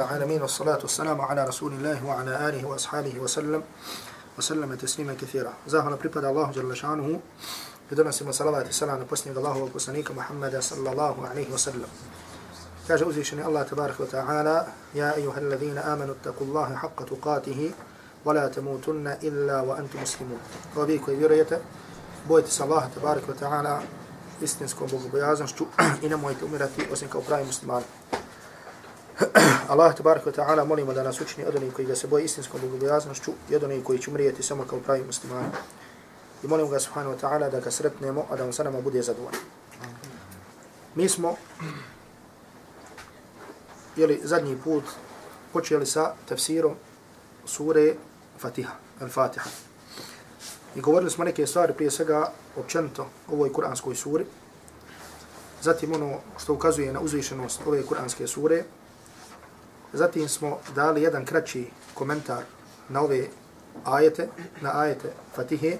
العالمين والصلاة والسلام على رسول الله وعلى آله وأصحابه وسلم وسلم تسليما كثيرا زاهنا بريباد الله جل شانه بدون سيما صلاة السلام نبسني الله وكسنيك محمد صلى الله عليه وسلم كاج أوزيشني الله تبارك وتعالى يا أيها الذين آمنوا اتقوا الله حق تقاته ولا تموتن إلا وأنتم مسلمون وبيك ويرية بويت الله تبارك وتعالى istinskom bogobojaznošću i nemojte umirati osim kao pravi muslimani. Allah tabarak wa ta'ala molimo da nas učini od onih koji ga se boje istinskom bogobojaznošću i od onih koji će umrijeti samo kao pravi muslimani. I molimo ga subhanahu wa ta'ala da ga sretnemo, a da on sa nama bude zadovoljan. Mi smo jeli, zadnji put počeli sa tafsirom sure Fatiha, Al-Fatiha. I govorili smo neke stvari prije svega općenito o ovoj kuranskoj suri. Zatim ono što ukazuje na uzvišenost ove kuranske sure. Zatim smo dali jedan kraći komentar na ove ajete, na ajete Fatihe.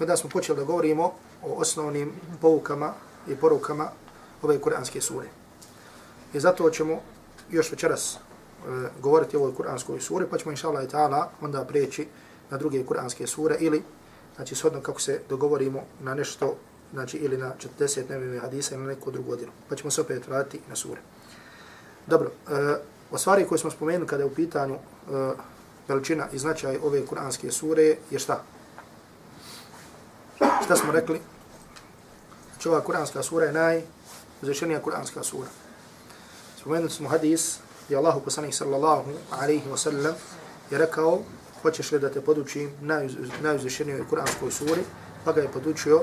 Onda smo počeli da govorimo o osnovnim poukama i porukama ove kuranske sure. I zato ćemo još večeras e, govoriti o ovoj kuranskoj suri, pa ćemo inša Allah i ta'ala onda preći na druge kuranske sure ili znači shodno kako se dogovorimo na nešto, znači ili na 40 nevim hadisa ili na neku drugu godinu. Pa ćemo se opet vratiti na sure. Dobro, e, o stvari koje smo spomenuli kada je u pitanju e, veličina i značaj ove kuranske sure je šta? Šta smo rekli? Znači ova kuranska sura je najuzvišenija kuranska sura. Spomenuli smo hadis gdje Allahu poslanih sallallahu alaihi wa sallam je rekao hoćeš li da te podučim najuzvišenijoj kuranskoj suri, pa ga je podučio,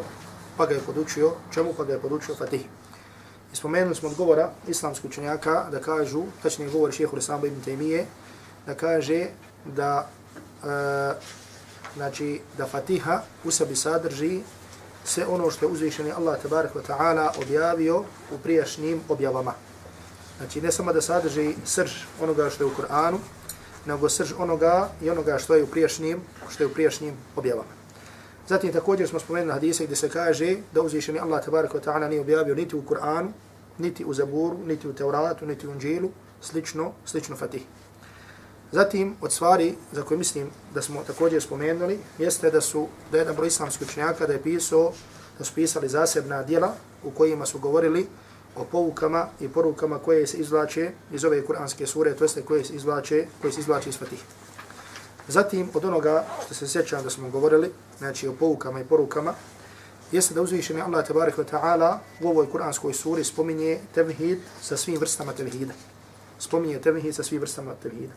pa ga je podučio, čemu pa ga je podučio Fatihi. I spomenuli smo odgovora islamskog učenjaka da kažu, tačnije govor šehu Islama ibn Taymiye, da kaže da e, znači da Fatiha u sebi sadrži sve ono što je uzvišeni Allah tabarak wa ta'ala objavio u prijašnjim objavama. Znači ne samo da sadrži srž onoga što je u Kur'anu, nego srž onoga i onoga što je u prijašnjim, što je u prijašnjim objavama. Zatim također smo spomenuli hadise gdje se kaže da uzvišeni Allah tabaraka wa ta'ala nije objavio niti u Kur'anu, niti u Zaburu, niti u Tevratu, niti u Inđilu, slično, slično Fatih. Zatim, od stvari za koje mislim da smo također spomenuli, jeste da su, da jedan broj islamskih učenjaka da je pisao, da su pisali zasebna dijela u kojima su govorili o poukama i porukama koje se izvlače iz ove kuranske sure, to jeste koje se izvlače, koje se izvlače iz Fatiha. Zatim, od onoga što se sjećam da smo govorili, znači o poukama i porukama, jeste da uzvišeni Allah tabarik wa ta'ala u ovoj kuranskoj suri spominje tevhid sa svim vrstama tevhida. Spominje tevhid sa svim vrstama tevhida.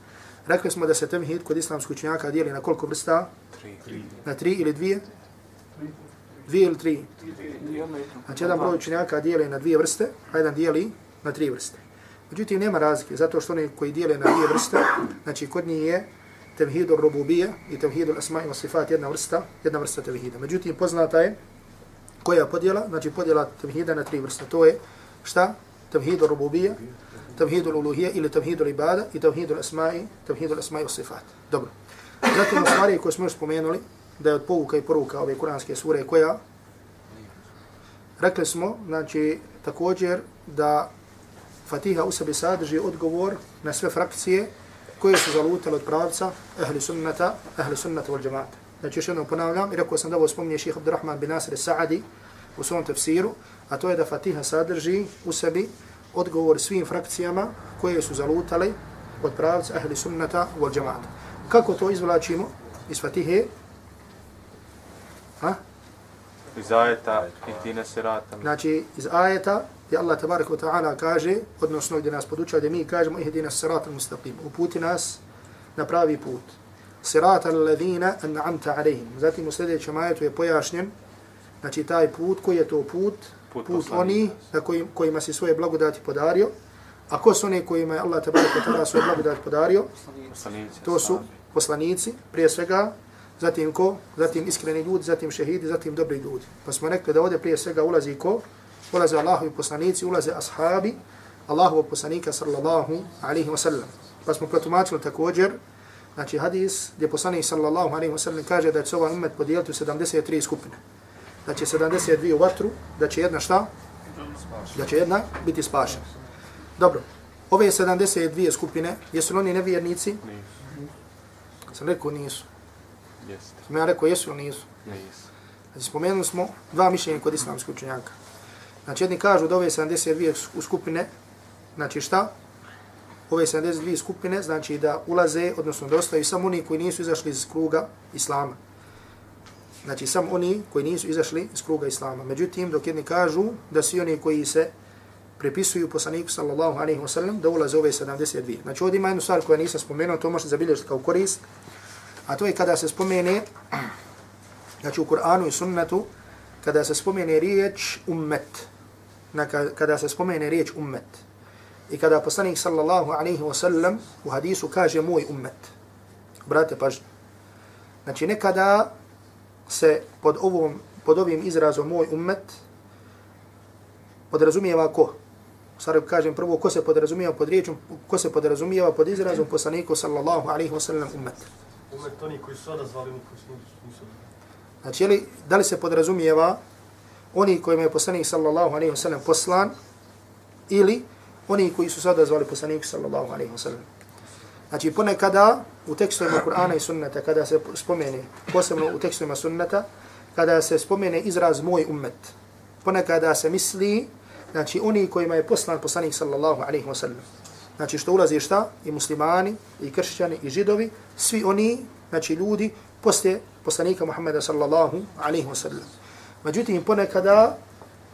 Rekli smo da se tevhid kod islamskog učenjaka dijeli na koliko vrsta? Tri. Na tri ili dvije? Dvije ili tri? Znači, jedan broj učenjaka dijeli na dvije vrste, a jedan dijeli na tri vrste. Međutim, nema razlike, zato što oni koji dijele na dvije vrste, znači, kod njih je tevhidur rububija i tevhidur asma i sifat jedna vrsta, jedna vrsta tevhida. Međutim, poznata je koja podjela, znači podjela tevhida na tri vrste. To je šta? Tevhidur rububija, tevhidur uluhija ili tevhidur ibada i tevhidur asma i tevhidur asma i sifat. Dobro. Zatim, u stvari koje smo još spomenuli, da je od pouka i poruka ove kuranske sure koja rekli smo, znači također da Fatiha u sebi sadrži odgovor na sve frakcije koje su zalutale od pravca ehli sunnata, ehli sunnata wal džemata. Znači još jednom ponavljam i rekao sam da ovo spominje ših Abdurrahman bin Nasir Sa'adi u svom tefsiru, a to je da Fatiha sadrži u sebi odgovor svim frakcijama koje su zalutale od pravca ehli sunnata wal džemata. Kako to izvlačimo iz Fatihe? Ha? Iz ajeta ihdina sirata. Znači, iz ajeta gdje Allah tabarak wa ta'ala kaže, odnosno gdje nas podučava gdje mi kažemo ihdina sirata mustaqim. Uputi nas na pravi put. Sirata alladhina an'amta alaihim. Zatim u sljedećem ajetu je pojašnjen, znači taj put, koji je to put? Put, put oni na kojim, kojima si svoje blagodati podario. A ko su oni kojima je Allah tabarak wa ta'ala svoje blagodati podario? To su poslanici, prije svega zatim ko, zatim iskreni ljudi, zatim šehidi, zatim dobri ljudi. Pa smo rekli da ovdje prije svega ulazi ko, ulaze Allahovi poslanici, ulaze ashabi, Allahov poslanika sallallahu alaihi wa sallam. Pa smo protumačili također, znači hadis gdje poslanik sallallahu alaihi wa sallam kaže da će ovaj umet podijeliti u 73 skupine. Da će 72 u vatru, da će jedna šta? Da će jedna biti spašena. Dobro, ove 72 skupine, jesu li oni nevjernici? Nisu. Sam rekao nisu. Jeste. Sam ja rekao jesu ili nisu? Nisu. Znači, spomenuli smo dva mišljenja kod islamskih učenjaka. Znači, jedni kažu da ove 72 u skupine, znači šta? Ove 72 skupine, znači da ulaze, odnosno da ostaju samo oni koji nisu izašli iz kruga Islama. Znači, samo oni koji nisu izašli iz kruga Islama. Međutim, dok jedni kažu da svi oni koji se prepisuju poslaniku sallallahu alaihi wa sallam, da ulaze ove 72. Znači, ovdje ima jednu stvar koja nisam spomenuo, to možete zabilježiti kao korist, a to je kada se spomene Znači u Kur'anu i sunnetu, kada se spomene riječ ummet, kada se spomene riječ ummet, i kada poslanik sallallahu alaihi wa sallam u hadisu kaže moj ummet, brate pažnje, znači nekada se pod, ovom, pod ovim izrazom moj ummet podrazumijeva ko? Sada kažem prvo ko se podrazumijeva pod riječom, ko se podrazumijeva pod izrazom poslaniku sallallahu alaihi wa sallam ummet. Ummet oni koji su odazvali, oni koji su nisu odazvali. Znači, li, da li se podrazumijeva oni kojima je poslanik sallallahu alaihi wa sallam poslan ili oni koji su sada zvali poslanik sallallahu alaihi wa sallam. Znači, ponekada u tekstovima Kur'ana i sunnata, kada se spomene, posebno u tekstovima sunnata, kada se spomene izraz moj ummet, ponekada se misli, znači, oni kojima je poslan poslanik sallallahu alaihi wa sallam. Znači, što ulazi šta? I muslimani, i kršćani, i židovi, svi oni, znači, ljudi, poslije poslanika Muhammeda sallallahu alaihi wa sallam. Međutim, ponekada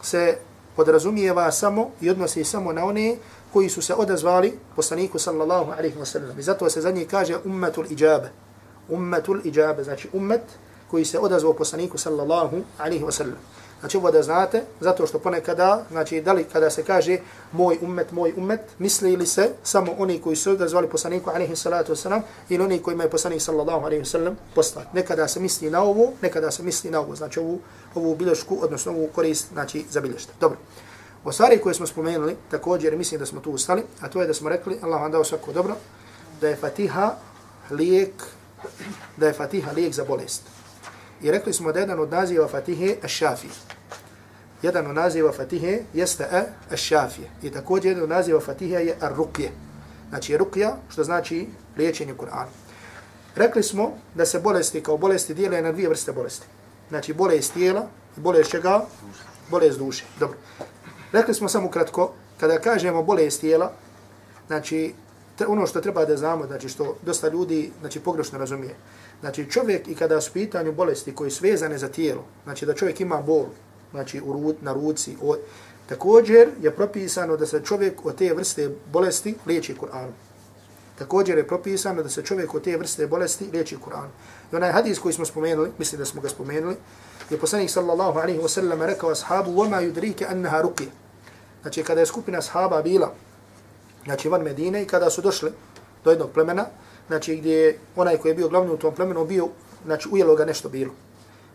se podrazumijeva samo i odnosi samo na one koji su se odazvali poslaniku sallallahu alaihi wa sallam. I zato se za njih kaže ummetul iđabe. Ummetul iđabe, znači ummet koji se odazvao poslaniku sallallahu alaihi wa sallam. Znači ovo da znate, zato što ponekada, znači da li kada se kaže moj ummet, moj ummet, misli li se samo oni koji su odazvali poslaniku alaihi salatu wasalam ili oni koji imaju poslanik sallallahu alaihi wasalam poslat. Nekada se misli na ovo, nekada se misli na ovo, znači ovu, ovu bilješku, odnosno ovu korist, znači za bilješte. Dobro. O stvari koje smo spomenuli, također mislim da smo tu ustali, a to je da smo rekli, Allah vam dao svako dobro, da je fatiha lijek, da je fatiha lijek za bolest. I rekli smo da jedan od naziva Fatihe Ash-Shafi. Jedan od naziva Fatihe jeste e, Ash-Shafi. I također jedan od naziva Fatihe je Ar-Rukje. Znači Rukja, što znači liječenje Kur'ana. Rekli smo da se bolesti kao bolesti dijele na dvije vrste bolesti. Znači bolest tijela i bolest čega? Bolest duše. Dobro. Rekli smo samo kratko, kada kažemo bolest tijela, znači ono što treba da znamo, znači što dosta ljudi znači pogrešno razumije. Znači čovjek i kada su pitanju bolesti koje su vezane za tijelo, znači da čovjek ima bol, znači u rud, na ruci, o, također je propisano da se čovjek od te vrste bolesti liječi Kur'anom. Također je propisano da se čovjek od te vrste bolesti liječi Kur'anom. I onaj hadis koji smo spomenuli, mislim da smo ga spomenuli, je poslanik sallallahu alaihi wa sallam rekao ashabu وَمَا يُدْرِيكَ أَنَّهَا رُقِيَ Znači kada je skupina ashaba bila znači van Medine i kada su došli do jednog plemena, znači gdje je onaj koji je bio glavni u tom plemenu bio, znači ujelo ga nešto bilo.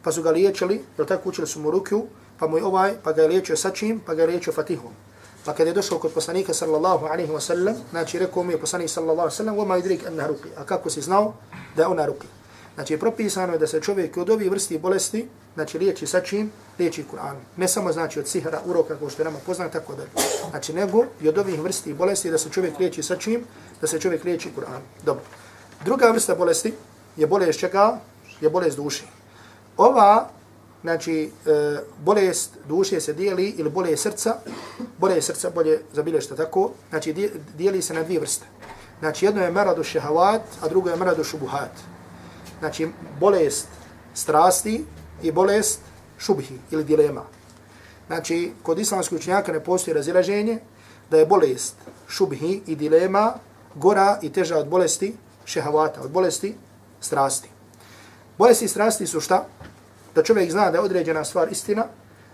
Pa su ga liječili, jel tako učili su mu rukju, pa mu je ovaj, pa ga je liječio sa čim, pa ga je liječio fatihom. Pa kada je došao kod poslanika sallallahu alaihi wa sallam, znači rekao mu je poslanik sallallahu alaihi wa sallam, vama idrik anna ruki. A kako si znao da je ona ruki? Znači propisano je da se čovjek od ovih vrsti bolesti, znači liječi sa čim, liječi Kur'an. Ne samo znači od sihra, uroka, kao što je nama poznat, tako da. Znači nego i od ovih vrsti bolesti da se čovjek liječi sa čim, da se čovjek liječi Kur'an. Dobro. Druga vrsta bolesti je bolest čega? Je bolest duše. Ova, znači, e, bolest duše se dijeli, ili bolest srca, bolest srca, bolje zabilješta tako, znači dijeli se na dvije vrste. Znači, jedno je maradu šehavat, a drugo je maradu šubuhat. Znači, bolest strasti i bolest šubhi ili dilema. Znači, kod islamskog učenjaka ne postoji razilaženje da je bolest šubhi i dilema gora i teža od bolesti šehavata, od bolesti strasti. Bolesti strasti su šta? Da čovjek zna da je određena stvar istina,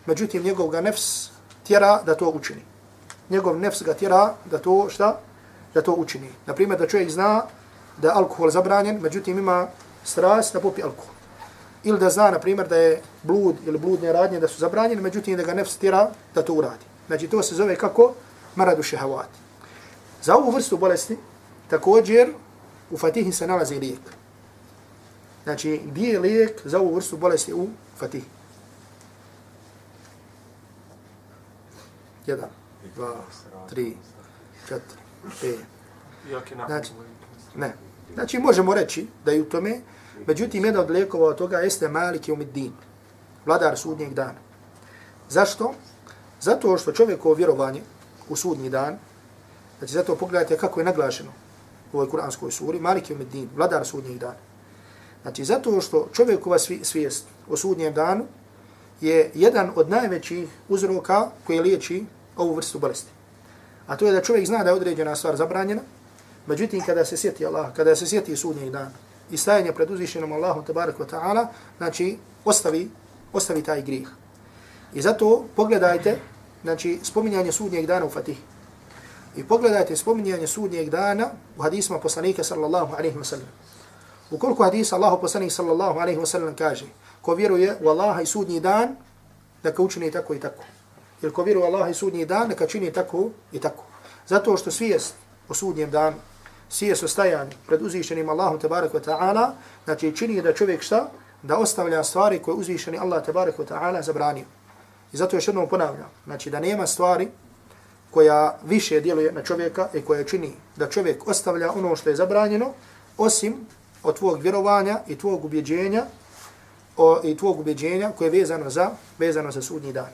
međutim njegov ga nefs tjera da to učini. Njegov nefs ga tjera da to šta? Da to učini. Naprimjer, da čovjek zna da je alkohol zabranjen, međutim ima strast da popi alkohol. Ili da zna, na primjer, da je blud ili bludne radnje da su zabranjene, međutim da ga nefs tjera da to uradi. Znači to se zove kako? Maradu šehavati. Za ovu vrstu bolesti također u Fatihi se nalazi lijek. Znači, gdje je lijek za ovu vrstu bolesti u Fatihi? Jedan, dva, tri, četiri, na Znači, ne. Znači, možemo reći da je u tome, međutim, jedan od lijekova od toga jeste Malik i umiddin, vladar sudnjeg dana. Zašto? Zato što čovjekovo vjerovanje u sudnji dan, znači zato pogledajte kako je naglašeno u ovoj kuranskoj suri, Malik i umiddin, vladar sudnjeg dana. Znači, zato što čovjekova svijest o sudnjem danu je jedan od najvećih uzroka koji liječi ovu vrstu bolesti. A to je da čovjek zna da je određena stvar zabranjena, međutim kada se sjeti Allah, kada se sjeti sudnji dana i stajanje pred uzvišenom Allahom tabarak wa ta'ala, znači ostavi, ostavi taj grijeh. I zato pogledajte, znači spominjanje sudnjeg dana u Fatihi. I pogledajte spominjanje sudnjeg dana u hadisma poslanika sallallahu alaihi wa sallam. Ukoliko hadis Allahu poslanik sallallahu alaihi wa sallam kaže, ko vjeruje u Allaha i sudnji dan, neka učini tako i tako. Ili ko vjeruje u Allaha i sudnji dan, neka čini tako i tako. Zato što svijest o sudnjem danu, sije su stajanju pred uzvišenim Allahom tabarak wa ta'ala, znači čini da čovjek šta? Da ostavlja stvari koje uzvišeni Allah tabarak wa ta'ala zabranio. I zato još jednom ponavljam, znači da nema stvari koja više djeluje na čovjeka i koja čini da čovjek ostavlja ono što je zabranjeno, osim od tvog vjerovanja i tvog ubjeđenja o, i tvog ubjeđenja koje je vezano za, vezano za sudnji dan.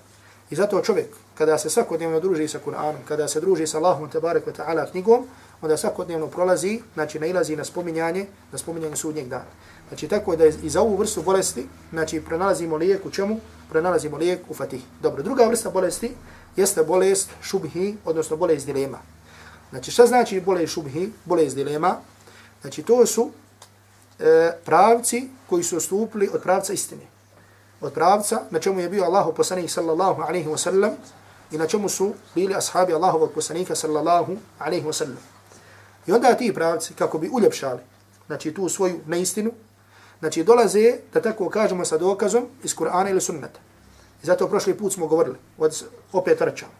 I zato čovjek, kada se svakodnevno druži sa Kur'anom, kada se druži sa Allahom tabarak wa ta'ala knjigom, onda svakodnevno prolazi, znači nailazi na spominjanje, na spominjanje sudnjeg dana. Znači tako da i za ovu vrstu bolesti, znači pronalazimo lijek u čemu? Pronalazimo lijek u fatih. Dobro, druga vrsta bolesti jeste bolest šubhi, odnosno bolest dilema. Znači šta znači bolest šubhi, bolest dilema? Znači to su e, pravci koji su ostupili od pravca istine. Od pravca na čemu je bio Allahu poslanik sallallahu alaihi wa sallam i na čemu su bili ashabi Allahovog poslanika sallallahu alaihi wa sallam. I onda ti pravci, kako bi uljepšali znači, tu svoju neistinu, znači dolaze, da tako kažemo sa dokazom, iz Kur'ana ili sunnata. I zato prošli put smo govorili, od, opet vraćamo.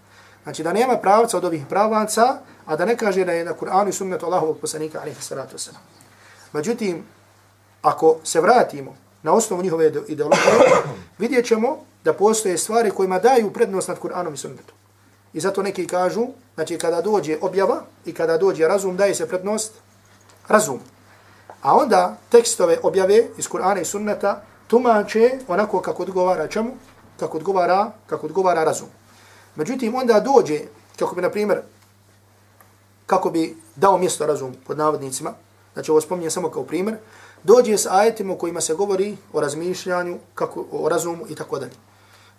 Znači da nema pravca od ovih pravaca, a da ne kaže da je na Kur'anu i sunnetu Allahovog poslanika, alaihi salatu wasalam. Međutim, ako se vratimo na osnovu njihove ideologije, vidjet ćemo da postoje stvari kojima daju prednost nad Kur'anom i sunnetom. I zato neki kažu, znači kada dođe objava i kada dođe razum, daje se prednost razum. A onda tekstove objave iz Kur'ana i sunneta tumače onako kako odgovara čemu? Kako odgovara, kako odgovara razum. Međutim, onda dođe, kako bi, na primjer, kako bi dao mjesto razum pod navodnicima, znači ovo spominjem samo kao primjer, dođe s ajetima u kojima se govori o razmišljanju, kako, o razumu i tako dalje.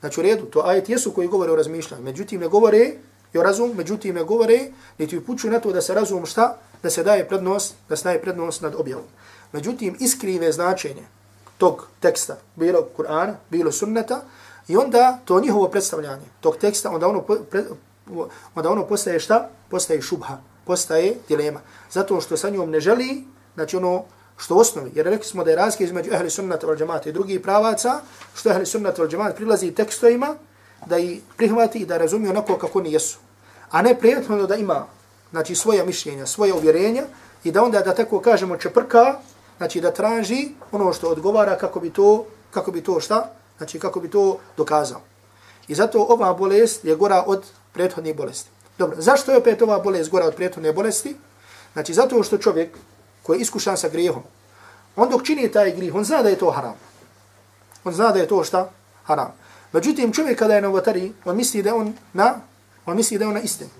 Znači u redu, to ajet jesu koji govore o razmišljanju, međutim ne govore i o razum, međutim ne govore, niti upućuju na to da se razum šta? Da se daje prednost, da se daje prednost nad objavom. Međutim, iskrive značenje tog teksta, bilo Kur'ana, bilo sunneta, i onda to njihovo predstavljanje tog teksta, onda ono, pre, onda ono postaje šta? Postaje šubha, postaje dilema. Zato što sa njom ne želi, znači ono što u osnovi, jer rekli smo da je razlika između ehli sunnata wal džemata i drugih pravaca, što ehli sunnata wal džemata prilazi tekstovima da i prihvati i da razumije onako kako oni jesu. A ne prijetno da ima znači, svoja mišljenja, svoje uvjerenja i da onda, da tako kažemo, čeprka, znači da traži ono što odgovara kako bi to, kako bi to šta, znači kako bi to dokazao. I zato ova bolest je gora od prethodne bolesti. Dobro, zašto je opet ova bolest gora od prethodne bolesti? Znači zato što čovjek koji je iskušan sa grijehom, on dok čini taj grijeh, on zna da je to haram. On zna da je to šta? Haram. Međutim, čovjek kada je na vatari, on misli da on na, on misli da je on na istinu.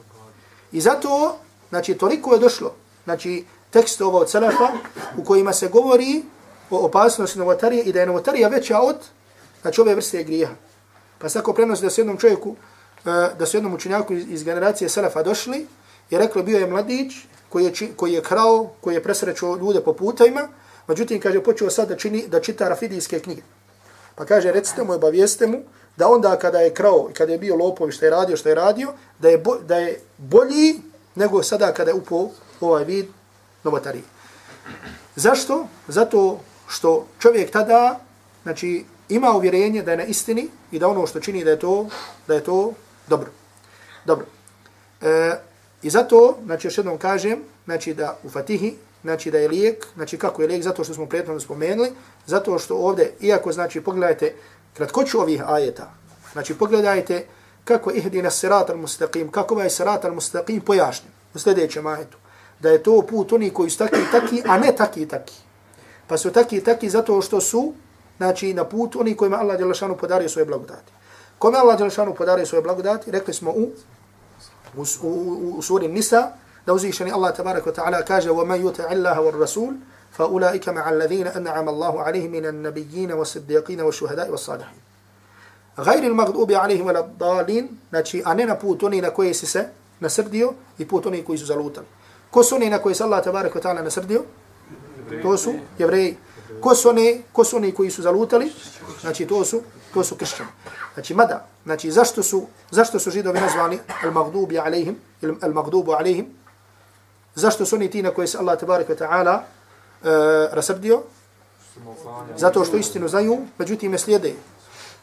I zato, znači, toliko je došlo, znači, tekst ovo od Salafa, u kojima se govori o opasnosti novotarije i da je novotarija veća od, znači, ove vrste grijeha. Pa se tako prenosi da se jednom čovjeku, eh, da se jednom učenjaku iz generacije Salafa došli, je reklo bio je mladić, koji je, koji je krao, koji je presrećao ljude po putajima, međutim, kaže, počeo sad da, čini, da čita rafidijske knjige. Pa kaže, recite mu, obavijeste mu, da onda kada je krao i kada je bio lopov što je radio, što je radio, da je, bo, da je bolji nego sada kada je upao ovaj vid novotarije. Zašto? Zato što čovjek tada, znači, ima uvjerenje da je na istini i da ono što čini da je to, da je to dobro. Dobro. E, I zato, znači još jednom kažem, znači da u Fatihi, znači da je lijek, znači kako je lijek, zato što smo prijetno spomenuli, zato što ovdje, iako znači pogledajte kratkoću ovih ajeta, znači pogledajte kako ihdina sirat al-mustaqim, kako ovaj sirat al-mustaqim pojašnjen. u sljedećem ajetu, da je to put oni koji su taki taki, a ne taki taki. Pa su taki taki zato što su, znači, na put oni kojima Allah Đelešanu podario svoje blagodati. Kome Allah Đelešanu podario svoje blagodati, rekli smo u, u, u, u, u suri Nisa, da uzvišeni Allah tabarak wa ta'ala kaže وَمَنْ يُتَعِ اللَّهَ وَالرَّسُولِ فَأُولَٰئِكَ مَعَ الَّذِينَ أَنْعَمَ اللَّهُ عَلَيْهِمْ مِنَ النَّبِيِّينَ وَالصِّدِّيقِينَ وَالشُّهَدَاءِ وَالصَّالِحِينَ غَيْرِ الْمَغْضُوبِ عَلَيْهِمْ وَلَا الضَّالِينَ znači a ne na put oni na koje si se nasrdio i put oni koji su zalutali. Ko su oni na koje se Allah tabarak wa ta'ala nasrdio? To su jevreji. Ko su oni, ko su oni koji su zalutali? Znači to su, to su kršćani. Znači mada, znači zašto su, zašto su židovi nazvani al-maghdubi alaihim, al-maghdubu alaihim? Zašto su oni ti na koje se Allah tabarak ta'ala uh, rasrdio? Zato što istinu znaju, međutim ne slijede.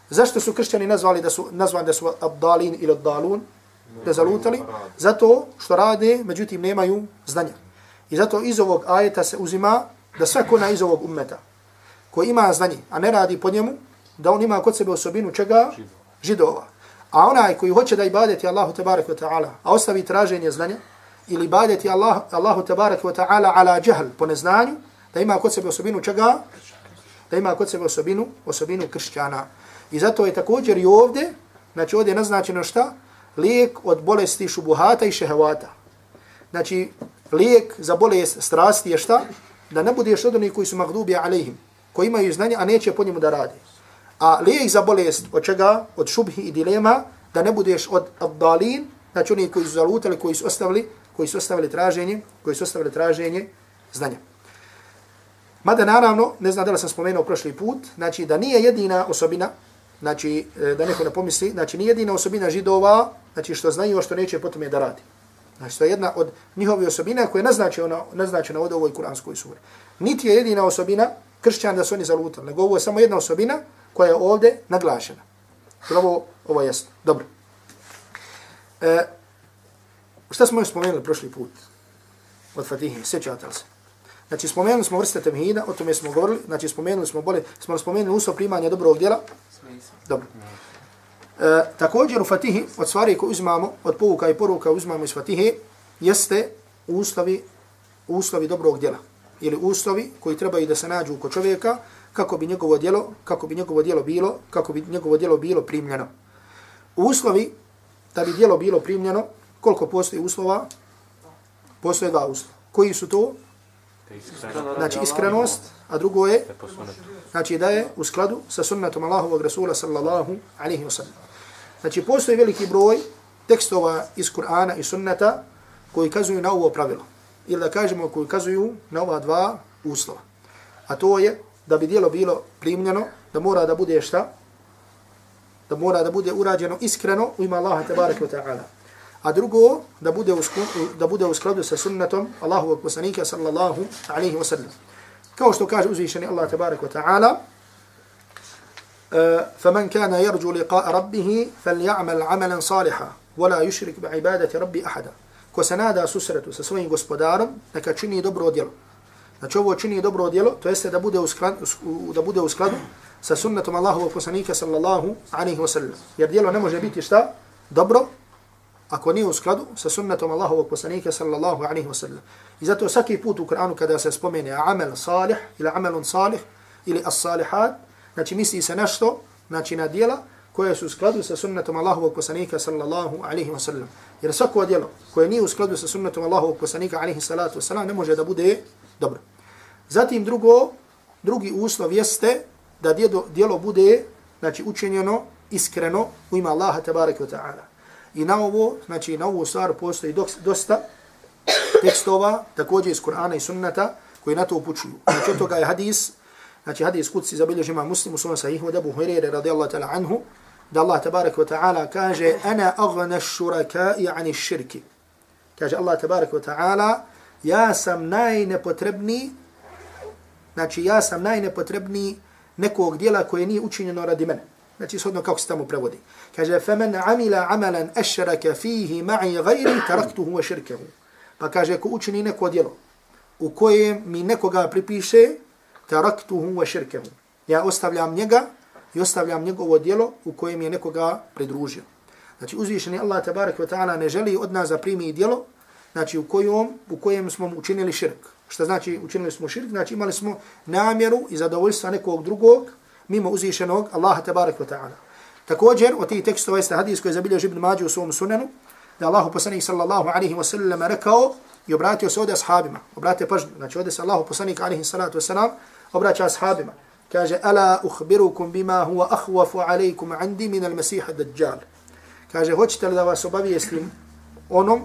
Zašto su kršćani nazvali da su nazvani da su ad-dalin ili abdalun? Da zalutali? Zato što rade, međutim nemaju znanja. I zato iz ovog ajeta se uzima da svako na iz ovog ummeta koji ima znanje, a ne radi po njemu, da on ima kod sebe osobinu čega? Židova. A onaj koji hoće da ibadeti Allahu tabarak wa ta'ala, a ostavi traženje znanja, ili ibadeti Allah, Allahu tabarak wa ta'ala ala džahl, po neznanju, da ima kod sebe osobinu čega? Da ima kod sebe osobinu, osobinu kršćana. I zato je također i ovdje, znači ovdje je naznačeno šta? Lijek od bolesti šubuhata i šehevata. Znači, lijek za bolest strasti je šta? Da ne budeš od onih koji su magdubi alejhim, koji imaju znanje, a neće po njemu da radi. A lijek za bolest od čega? Od šubhi i dilema, da ne budeš od abdalin, znači oni koji su zalutali, koji su ostavili, koji su ostavili traženje, koji su ostavili traženje znanja. Mada naravno, ne znam da li sam spomenuo prošli put, znači da nije jedina osobina, znači e, da neko ne pomisli, znači nije jedina osobina židova, znači što znaju, što neće potom je da radi. Znači to je jedna od njihovi osobina koja je naznačena, naznačena od ovoj kuranskoj suri. Niti je jedina osobina kršćan da su oni zalutali, nego ovo je samo jedna osobina koja je ovdje naglašena. Ovo, ovo je jasno. Dobro. E, šta smo još spomenuli prošli put od Fatihi? Sjećate li se? Znači, spomenuli smo vrste temhida, o tome smo govorili, znači, spomenuli smo bolje, smo spomenuli uslov primanja dobrog djela. Dobro. E, također u Fatihi, od stvari koje uzmamo, od povuka i poruka uzmamo iz Fatihe, jeste uslovi, uslovi dobrog djela. Ili uslovi koji trebaju da se nađu kod čovjeka, kako bi njegovo djelo, kako bi njegovo djelo bilo, kako bi njegovo djelo bilo primljeno. Uslovi, da bi djelo bilo primljeno, koliko postoji uslova? Postoje dva uslova. Koji su to? Znači iskrenost, a drugo je znači da je u skladu sa sunnetom Allahovog Rasula sallallahu alaihi wa sallam. Znači postoji veliki broj tekstova iz Kur'ana i sunneta koji kazuju na ovo pravilo. Ili da kažemo koji kazuju na ova dva uslova. A to je da bi dijelo bilo primljeno, da mora da bude šta? Da mora da bude urađeno iskreno u ima Allaha tabaraka wa ta'ala a drugo da bude u da bude u skladu sa sunnetom Allahovog poslanika sallallahu alaihi ve sellem. Kao što kaže uzvišeni Allah tebarak ve taala فمن كان يرجو لقاء ربه فليعمل عملا صالحا ولا يشرك بعبادة ربي أحدا ko se nada susretu sa svojim gospodarom, neka čini dobro djelo. Znači ovo čini dobro djelo, to jeste da bude u skladu, da bude u skladu sa sunnetom Allahovog poslanika sallallahu alaihi wa sallam. Jer djelo ne može biti šta? Dobro, ako nije u skladu sa sunnetom Allahovog poslanika sallallahu alaihi wa sallam. I zato svaki put u Kur'anu kada se spomene amel salih ili amelun salih ili as-salihat, znači misli se nešto, znači na dijela koje su u skladu sa sunnetom Allahovog poslanika sallallahu alaihi wa sallam. Jer svako djelo koje nije u skladu sa sunnetom Allahovog poslanika alaihi salatu wa ne može da bude dobro. Zatim drugo, drugi uslov jeste da djelo bude znači učinjeno iskreno u ima Allaha tabaraka wa ta'ala. I na ovo, znači na ovu stvar postoji dosta tekstova, također iz Kur'ana i sunnata, koji na to upućuju. Znači od toga je hadis, znači hadis kudci zabilježi ima muslim u svojom sahihu, da buhirire radijallahu ta'ala anhu, da Allah tabarak wa ta'ala kaže, ana agna šurakai ani širki. Kaže Allah tabarak wa ta'ala, ja sam najnepotrebniji, znači ja sam najnepotrebniji nekog dijela koje nije učinjeno radi mene. Znači, shodno kako se tamo prevodi Kaže, فَمَنْ عَمِلَ عَمَلًا أَشْرَكَ فِيهِ مَعِي غَيْرِ تَرَكْتُهُ وَشِرْكَهُ Pa kaže, ko učini neko djelo u kojem mi nekoga pripiše, تَرَكْتُهُ وَشِرْكَهُ Ja ostavljam njega i ostavljam njegovo djelo u kojem je nekoga pridružio. Znači, uzvišeni Allah, tabarak wa ta'ala, ne želi od nas da primi djelo znači u kojom, u kojem smo učinili širk. Što znači učinili smo širk? Znači imali smo namjeru i zadovoljstva nekog drugog mimo uzvišenog Allaha tabarak wa ta'ala. Također, od tih tekstova jeste hadis koji je zabilježio Ibn Mađu u svom sunanu, da Allahu poslanik sallallahu alaihi wasallam rekao i obratio se ovdje ashabima. Obratite pažnju. Znači ovdje se Allahu poslanik alaihi salatu wasallam obraća ashabima. Kaže, ala uhbirukum bima huwa ahwafu alaikum andi min al-masiha dajjal. Kaže, hoćete li da vas obavijestim onom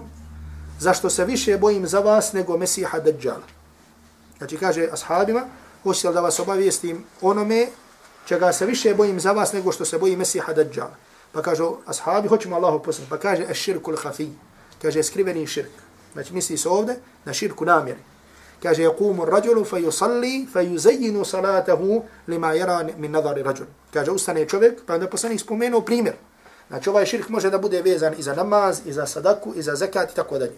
zašto se više bojim za vas nego Mesiha Dajjala. Znači kaže ashabima, hoćete li da vas obavijestim onome čega se više bojim za vas nego što se boji Mesiha Dajjala. Pa kažu ashabi, hoćemo Allahu poslati. Pa kaže, es širku hafi. Kaže, skriveni širk. Znači misli se ovde na širku namjeri. Kaže, jakumu rađulu fe yusalli fe yuzayyinu salatahu lima jera min nadari rađul. Kaže, ustane čovjek, pa onda poslanik spomenuo primjer. Znači ovaj širk može da bude vezan i za namaz, i za sadaku, i za zekat i tako dalje.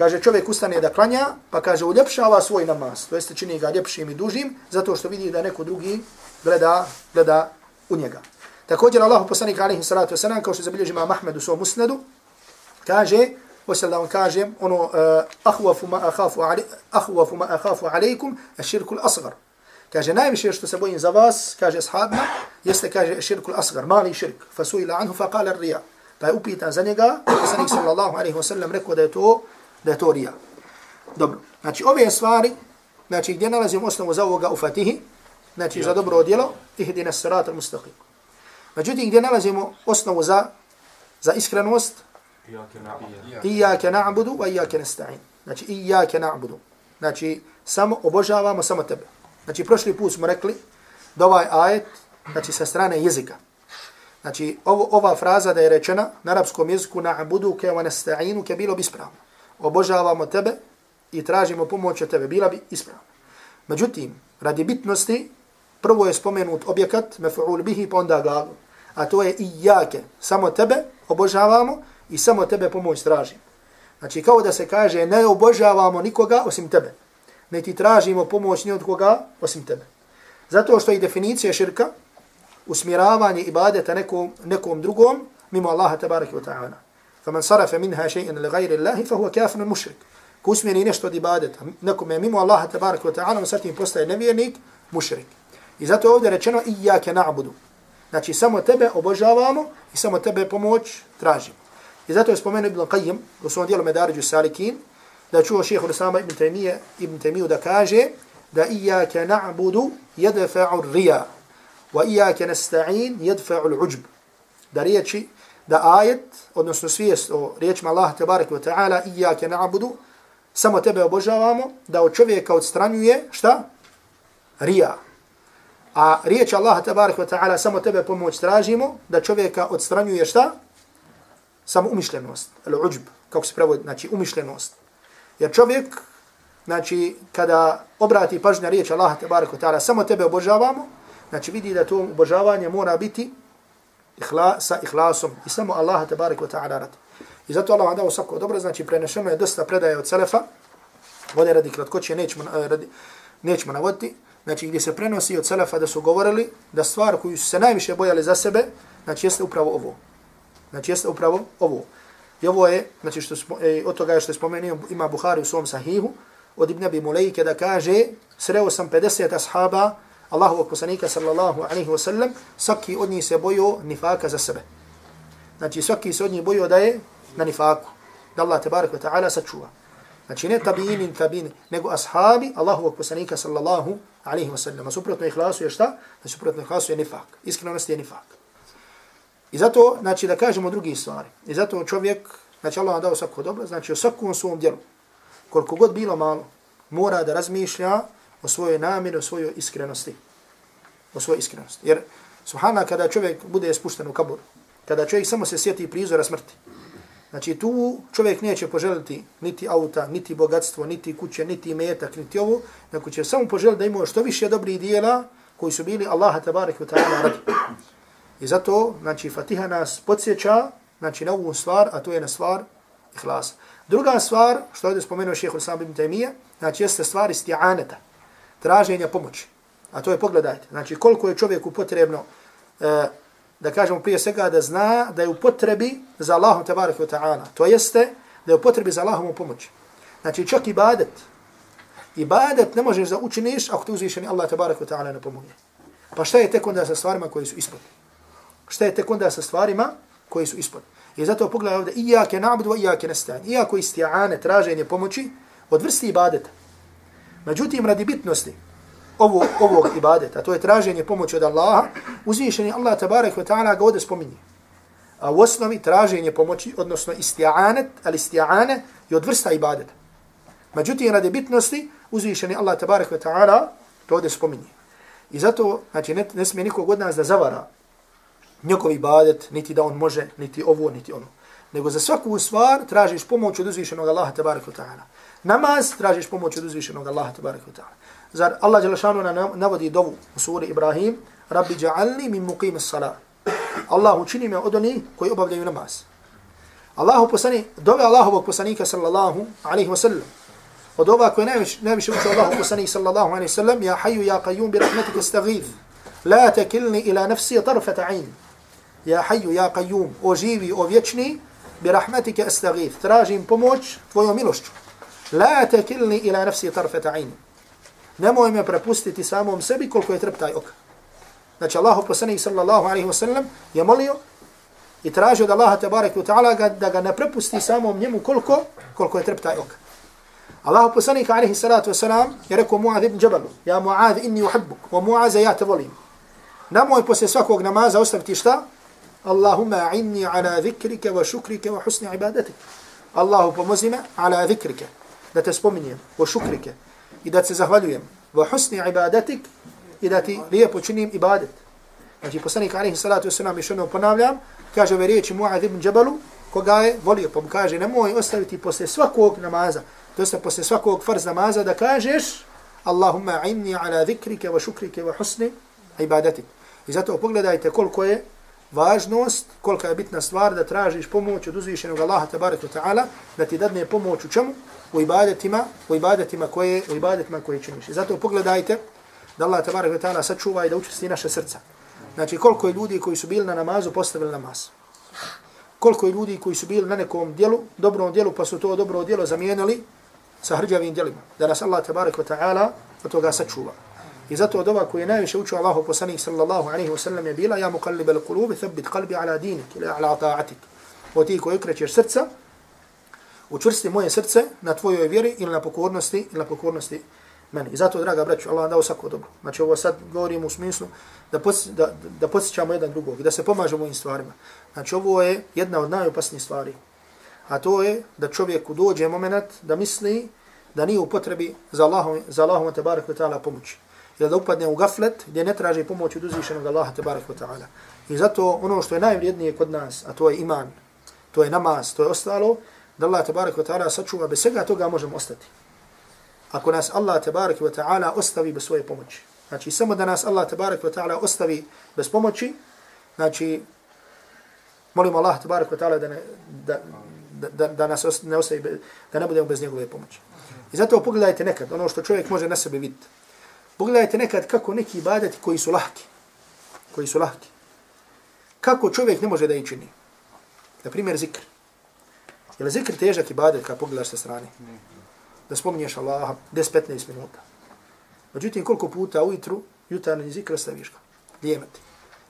Kaže čovjek ustane da klanja, pa kaže uljepšava svoj namaz, to jeste čini ga ljepšim i dužim, zato što vidi da neko drugi gleda, gleda u njega. Također Allah poslanik alaihi salatu wasalam, kao što zabilježi ima Mahmed u svom musnedu, kaže, hoće da vam kažem, ono, uh, ma ahafu, ali, ma ahafu alaikum, a širku l'asgar. Kaže, najviše što se bojim za vas, kaže ashabna, jeste, kaže, širkul asgar, mali širk. fasuila anhu, fa kala rija. Pa je upitan za njega, poslanik sallallahu alaihi wasallam rekao da je to, da je to rija. Dobro, znači ove stvari, znači gdje nalazimo osnovu za ovoga u Fatihi, znači za dobro djelo, ihdina sirat al mustaqim. Međutim, gdje nalazimo osnovu za, za iskrenost, Iyake na'budu wa iyake nasta'in. Znači, iyake na'budu. Znači, samo obožavamo samo tebe. Znači, prošli put smo rekli da ovaj ajet, znači, sa strane jezika. Znači, ovo, ova fraza da je rečena na arapskom jeziku na abudu ke wa nasta'inu ke bilo bi ispravno. Obožavamo tebe i tražimo pomoć od tebe. Bila bi ispravna. Međutim, radi bitnosti, prvo je spomenut objekat, mefu'ul bihi, pa onda gavu. A to je i jake. Samo tebe obožavamo i samo tebe pomoć tražimo. Znači, kao da se kaže, ne obožavamo nikoga osim tebe ne ti tražimo pomoć ni od koga osim tebe. Zato što je definicija širka usmjeravanje ibadeta nekom, nekom drugom mimo Allaha tabaraka wa ta'ala. فمن صرف منها شيئا لغير الله فهو كافر مشرك kafirun mushrik. Ko usmjeri nešto od ibadeta nekome mimo Allaha tabaraka wa ta'ala, on sa tim postaje nevjernik, mušrik. I zato je ovdje rečeno na'budu. Znači samo tebe obožavamo i samo tebe pomoć tražimo. I zato je spomenuo Ibn Qayyim u svom dijelu Medaređu Salikin, da čuo šeho Rusama ibn Taymiye ibn Taymiyu da kaže da iyyaka na'budu yadfa'u ar-riya wa iyyaka nasta'in yadfa'u l'uđb. da riječi da ajet odnosno svijest o riječima Allaha tebareke wa taala iyyaka na'budu samo tebe obožavamo da od čovjeka odstranjuje šta? Rija. A riječ Allaha tebareke wa taala samo tebe pomoć tražimo da čovjeka odstranjuje šta? Samo umišljenost al-ujb kako se prevodi znači umišljenost. Jer čovjek, znači, kada obrati pažnja riječ Allaha te wa ta'ala, samo tebe obožavamo, znači vidi da to obožavanje mora biti ihla, sa ihlasom i samo Allaha te barako ta'ala radi. I zato Allah vam dao svako dobro, znači prenešeno je dosta predaje od Selefa, ovdje radi kratkoće, nećemo, eh, radi, nećemo navoditi, znači gdje se prenosi od Selefa da su govorili da stvar koju su se najviše bojali za sebe, znači jeste upravo ovo. Znači jeste upravo ovo. I ovo je, znači što smo, e, eh, od toga što je spomenuo, ima Buhari u svom sahihu, od Ibn Abi Mulejke da kaže, sreo sam 50 ashaba, Allahovog poslanika sallallahu alaihi wasallam, svaki od njih se bojio nifaka za sebe. Znači svaki se od njih bojio da je na nifaku, da Allah tabarak wa ta'ala sačuva. Znači ne tabiini, tabiini, nego ashabi Allahovog poslanika sallallahu alaihi wasallam. A suprotno ihlasu je šta? A suprotno ihlasu je nifak. Iskrenost je nifak. I zato, znači, da kažemo drugi stvari. I zato čovjek, znači, Allah vam dao svako dobro, znači, u svakom svom djelu, koliko god bilo malo, mora da razmišlja o svojoj namjeri, o svojoj iskrenosti. O svojoj iskrenosti. Jer, subhana, kada čovjek bude spušten u kabur, kada čovjek samo se sjeti prizora smrti, znači, tu čovjek neće poželiti niti auta, niti bogatstvo, niti kuće, niti metak, niti ovo, nego će samo poželiti da ima što više dobrih dijela koji su bili Allaha tabarek wa ta'ala radi. I zato, znači, Fatiha nas podsjeća, znači, na ovu stvar, a to je na stvar ihlas. Druga stvar, što je spomenuo šehr Sam ibn Taymiye, znači, jeste stvar isti'aneta, traženja pomoći. A to je, pogledajte, znači, koliko je čovjeku potrebno, e, da kažemo prije svega, da zna da je u potrebi za Allahom tabaraka wa ta'ala. To jeste, da je u potrebi za Allahovom pomoći. Znači čak i ibadet, ibadet ne možeš da učiniš ako te uzvišeni Allah tabaraka wa ta'ala ne pomogne. Pa šta je tek onda sa stvarima koje su ispod? Šta je tek onda sa stvarima koje su ispod? I zato pogledaj ovdje, ijake na'budu, ijake nasta'in. Iako isti'ane, traženje pomoći, od vrsti ibadeta. Međutim, radi bitnosti ovog, ovog ibadeta, to je traženje pomoći od Allaha, uzvišeni Allah tabarek wa ta'ala ga ovdje spominje. A u osnovi traženje pomoći, odnosno isti'anet, ali isti'ane je od vrsta ibadeta. Međutim, radi bitnosti, uzvišeni Allah tabarek wa ta'ala to ovdje spominje. I zato, znači, ne, ne smije nikog od nas da zavara njegov ibadet, niti da on može, niti ovo, niti ono. Nego za svaku stvar tražiš pomoć od uzvišenog Allaha tabarek wa ta'ala. Namaz tražiš pomoć od uzvišenog Allaha tabaraka wa ta'ala. Zar Allah Đelešanu navodi dovu u suri Ibrahim, Rabbi ja'alni min muqim as-salat. Allah učini me od onih koji obavljaju namaz. Allahu poslani, dove Allahovog poslanika sallallahu alaihi wa sallam, od ova koje najviše, najviše uče Allahu poslanik sallallahu alaihi wa sallam, ja hayu ja qayyum bi rahmetika staghith, la takilni ila nafsi tarfata ayn. Ja hayu ja qayyum, o živi, o vječni, bi rahmetika staghith, tražim pomoć tvojom milošću. La tekilni ila nafsi tarfeta ayn. Nemoj me prepustiti samom sebi koliko je trptaj oka. Znači Allahu poslanik sallallahu alaihi wa sallam je molio i tražio od Allaha tabarek wa ta'ala da ga ne prepusti samom njemu koliko, koliko je trptaj oka. Allah poslanik alaihi salatu wasalam je rekao Mu'adh ibn Jabal, ja Mu'adh inni uhibbuk, wa Mu'adh ja te volim. Nemoj posle svakog namaza ostaviti šta? Allahumma inni ala zikrike wa šukrike wa husni ibadatik. Allahu pomozi me ala zikrike, da te spominjem, wa šukrike, i da se zahvaljujem, wa husni ibadatik, i da ti lijepo činim ibadet. Znači, poslanik alaihi salatu wasalam, još jednom ponavljam, kaže ove riječi Mu'ad ibn Džabalu, koga je volio, pa mu kaže, nemoj ostaviti posle svakog namaza, to jest posle svakog farz namaza da kažeš Allahumma inni ala zikrike wa šukrike wa husni ibadatik. I zato pogledajte koliko je važnost, kolika je bitna stvar da tražiš pomoć od uzvišenog Allaha tabaraka ta'ala, da ti dadne pomoć u čemu? U ibadetima, u ibadetima koje, u ibadetima koje činiš. I zato pogledajte da Allah tabaraka ta'ala sačuva i da učesti naše srca. Znači koliko je ljudi koji su bili na namazu postavili namaz. Koliko je ljudi koji su bili na nekom dijelu, dobrom dijelu, pa su to dobro dijelo zamijenili sa hrđavim djelima. Da nas Allah tabaraka ta'ala od toga sačuva. I zato od ova koji je najviše učio Allahu poslanik sallallahu alaihi ve sellem je bila ja muqallib al qulubi thabbit qalbi ala dinik ili ala ta'atik. O ti koji krećeš srca, učvrsti moje srce na tvojoj vjeri ili na pokornosti ili na pokornosti meni. I zato, draga braću, Allah nam dao svako dobro. Znači ovo sad govorimo u smislu da, pos, da, da posjećamo jedan drugog i da se pomažemo ovim stvarima. Znači ovo je jedna od najopasnijih stvari a to je da čovjeku dođe moment da misli da nije u potrebi za Allahom, za Allahom te barak ta'ala pomoći. Ili da upadne u gaflet gdje ne traži pomoć od uzvišenog Allaha te wa ta'ala. I zato ono što je najvrijednije kod nas, a to je iman, to je namaz, to je ostalo, da Allah te wa ta'ala sačuva, bez svega toga možemo ostati. Ako nas Allah te wa ta'ala ostavi bez svoje pomoći. Znači samo da nas Allah te wa ta'ala ostavi bez pomoći, znači molimo Allah te wa ta'ala da, ne, da, da, da nas ne ostavi, da ne budemo bez njegove pomoći. I zato pogledajte nekad, ono što čovjek može na sebi vidjeti. Pogledajte nekad kako neki ibadeti koji su lahki, koji su lahki, kako čovjek ne može da ih čini. Na primjer, zikr. Je li zikr težak ibadet kad pogledaš sa strane? Da spominješ Allaha 10-15 minuta. Međutim, koliko puta ujutru jutarnji zikr staviš ga? Lijemati.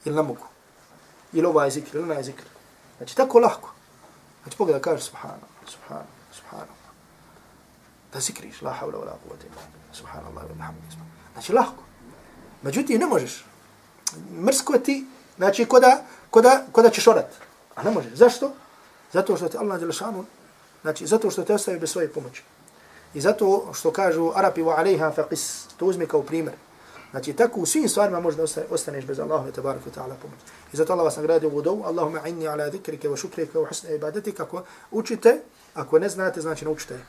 Ili na mogu. Ili ovaj zikr, ili onaj zikr. Znači, tako lahko. Znači pogledaj, kaže subhanallah, subhanallah, subhanallah. Da zikriš, la havla la kuvvete, illa billah, subhanallah wa. Znači lahko. Međutim, ne možeš. Mrsko ti, znači koda, koda, koda ćeš orat. A ne možeš. Zašto? Zato što te Allah dželle šanu, znači zato što te ostavi bez svoje pomoći. I zato što kažu Arapi wa alejha faqis, to uzmi kao primjer. Znači tako u svim stvarima možda ostaneš bez Allaha te barek taala pomoć. I zato Allah vas nagradi u vodu, Allahumma inni ala zikrike wa šukrike wa husni ibadatika, ako učite, ako ne znate, znači naučite.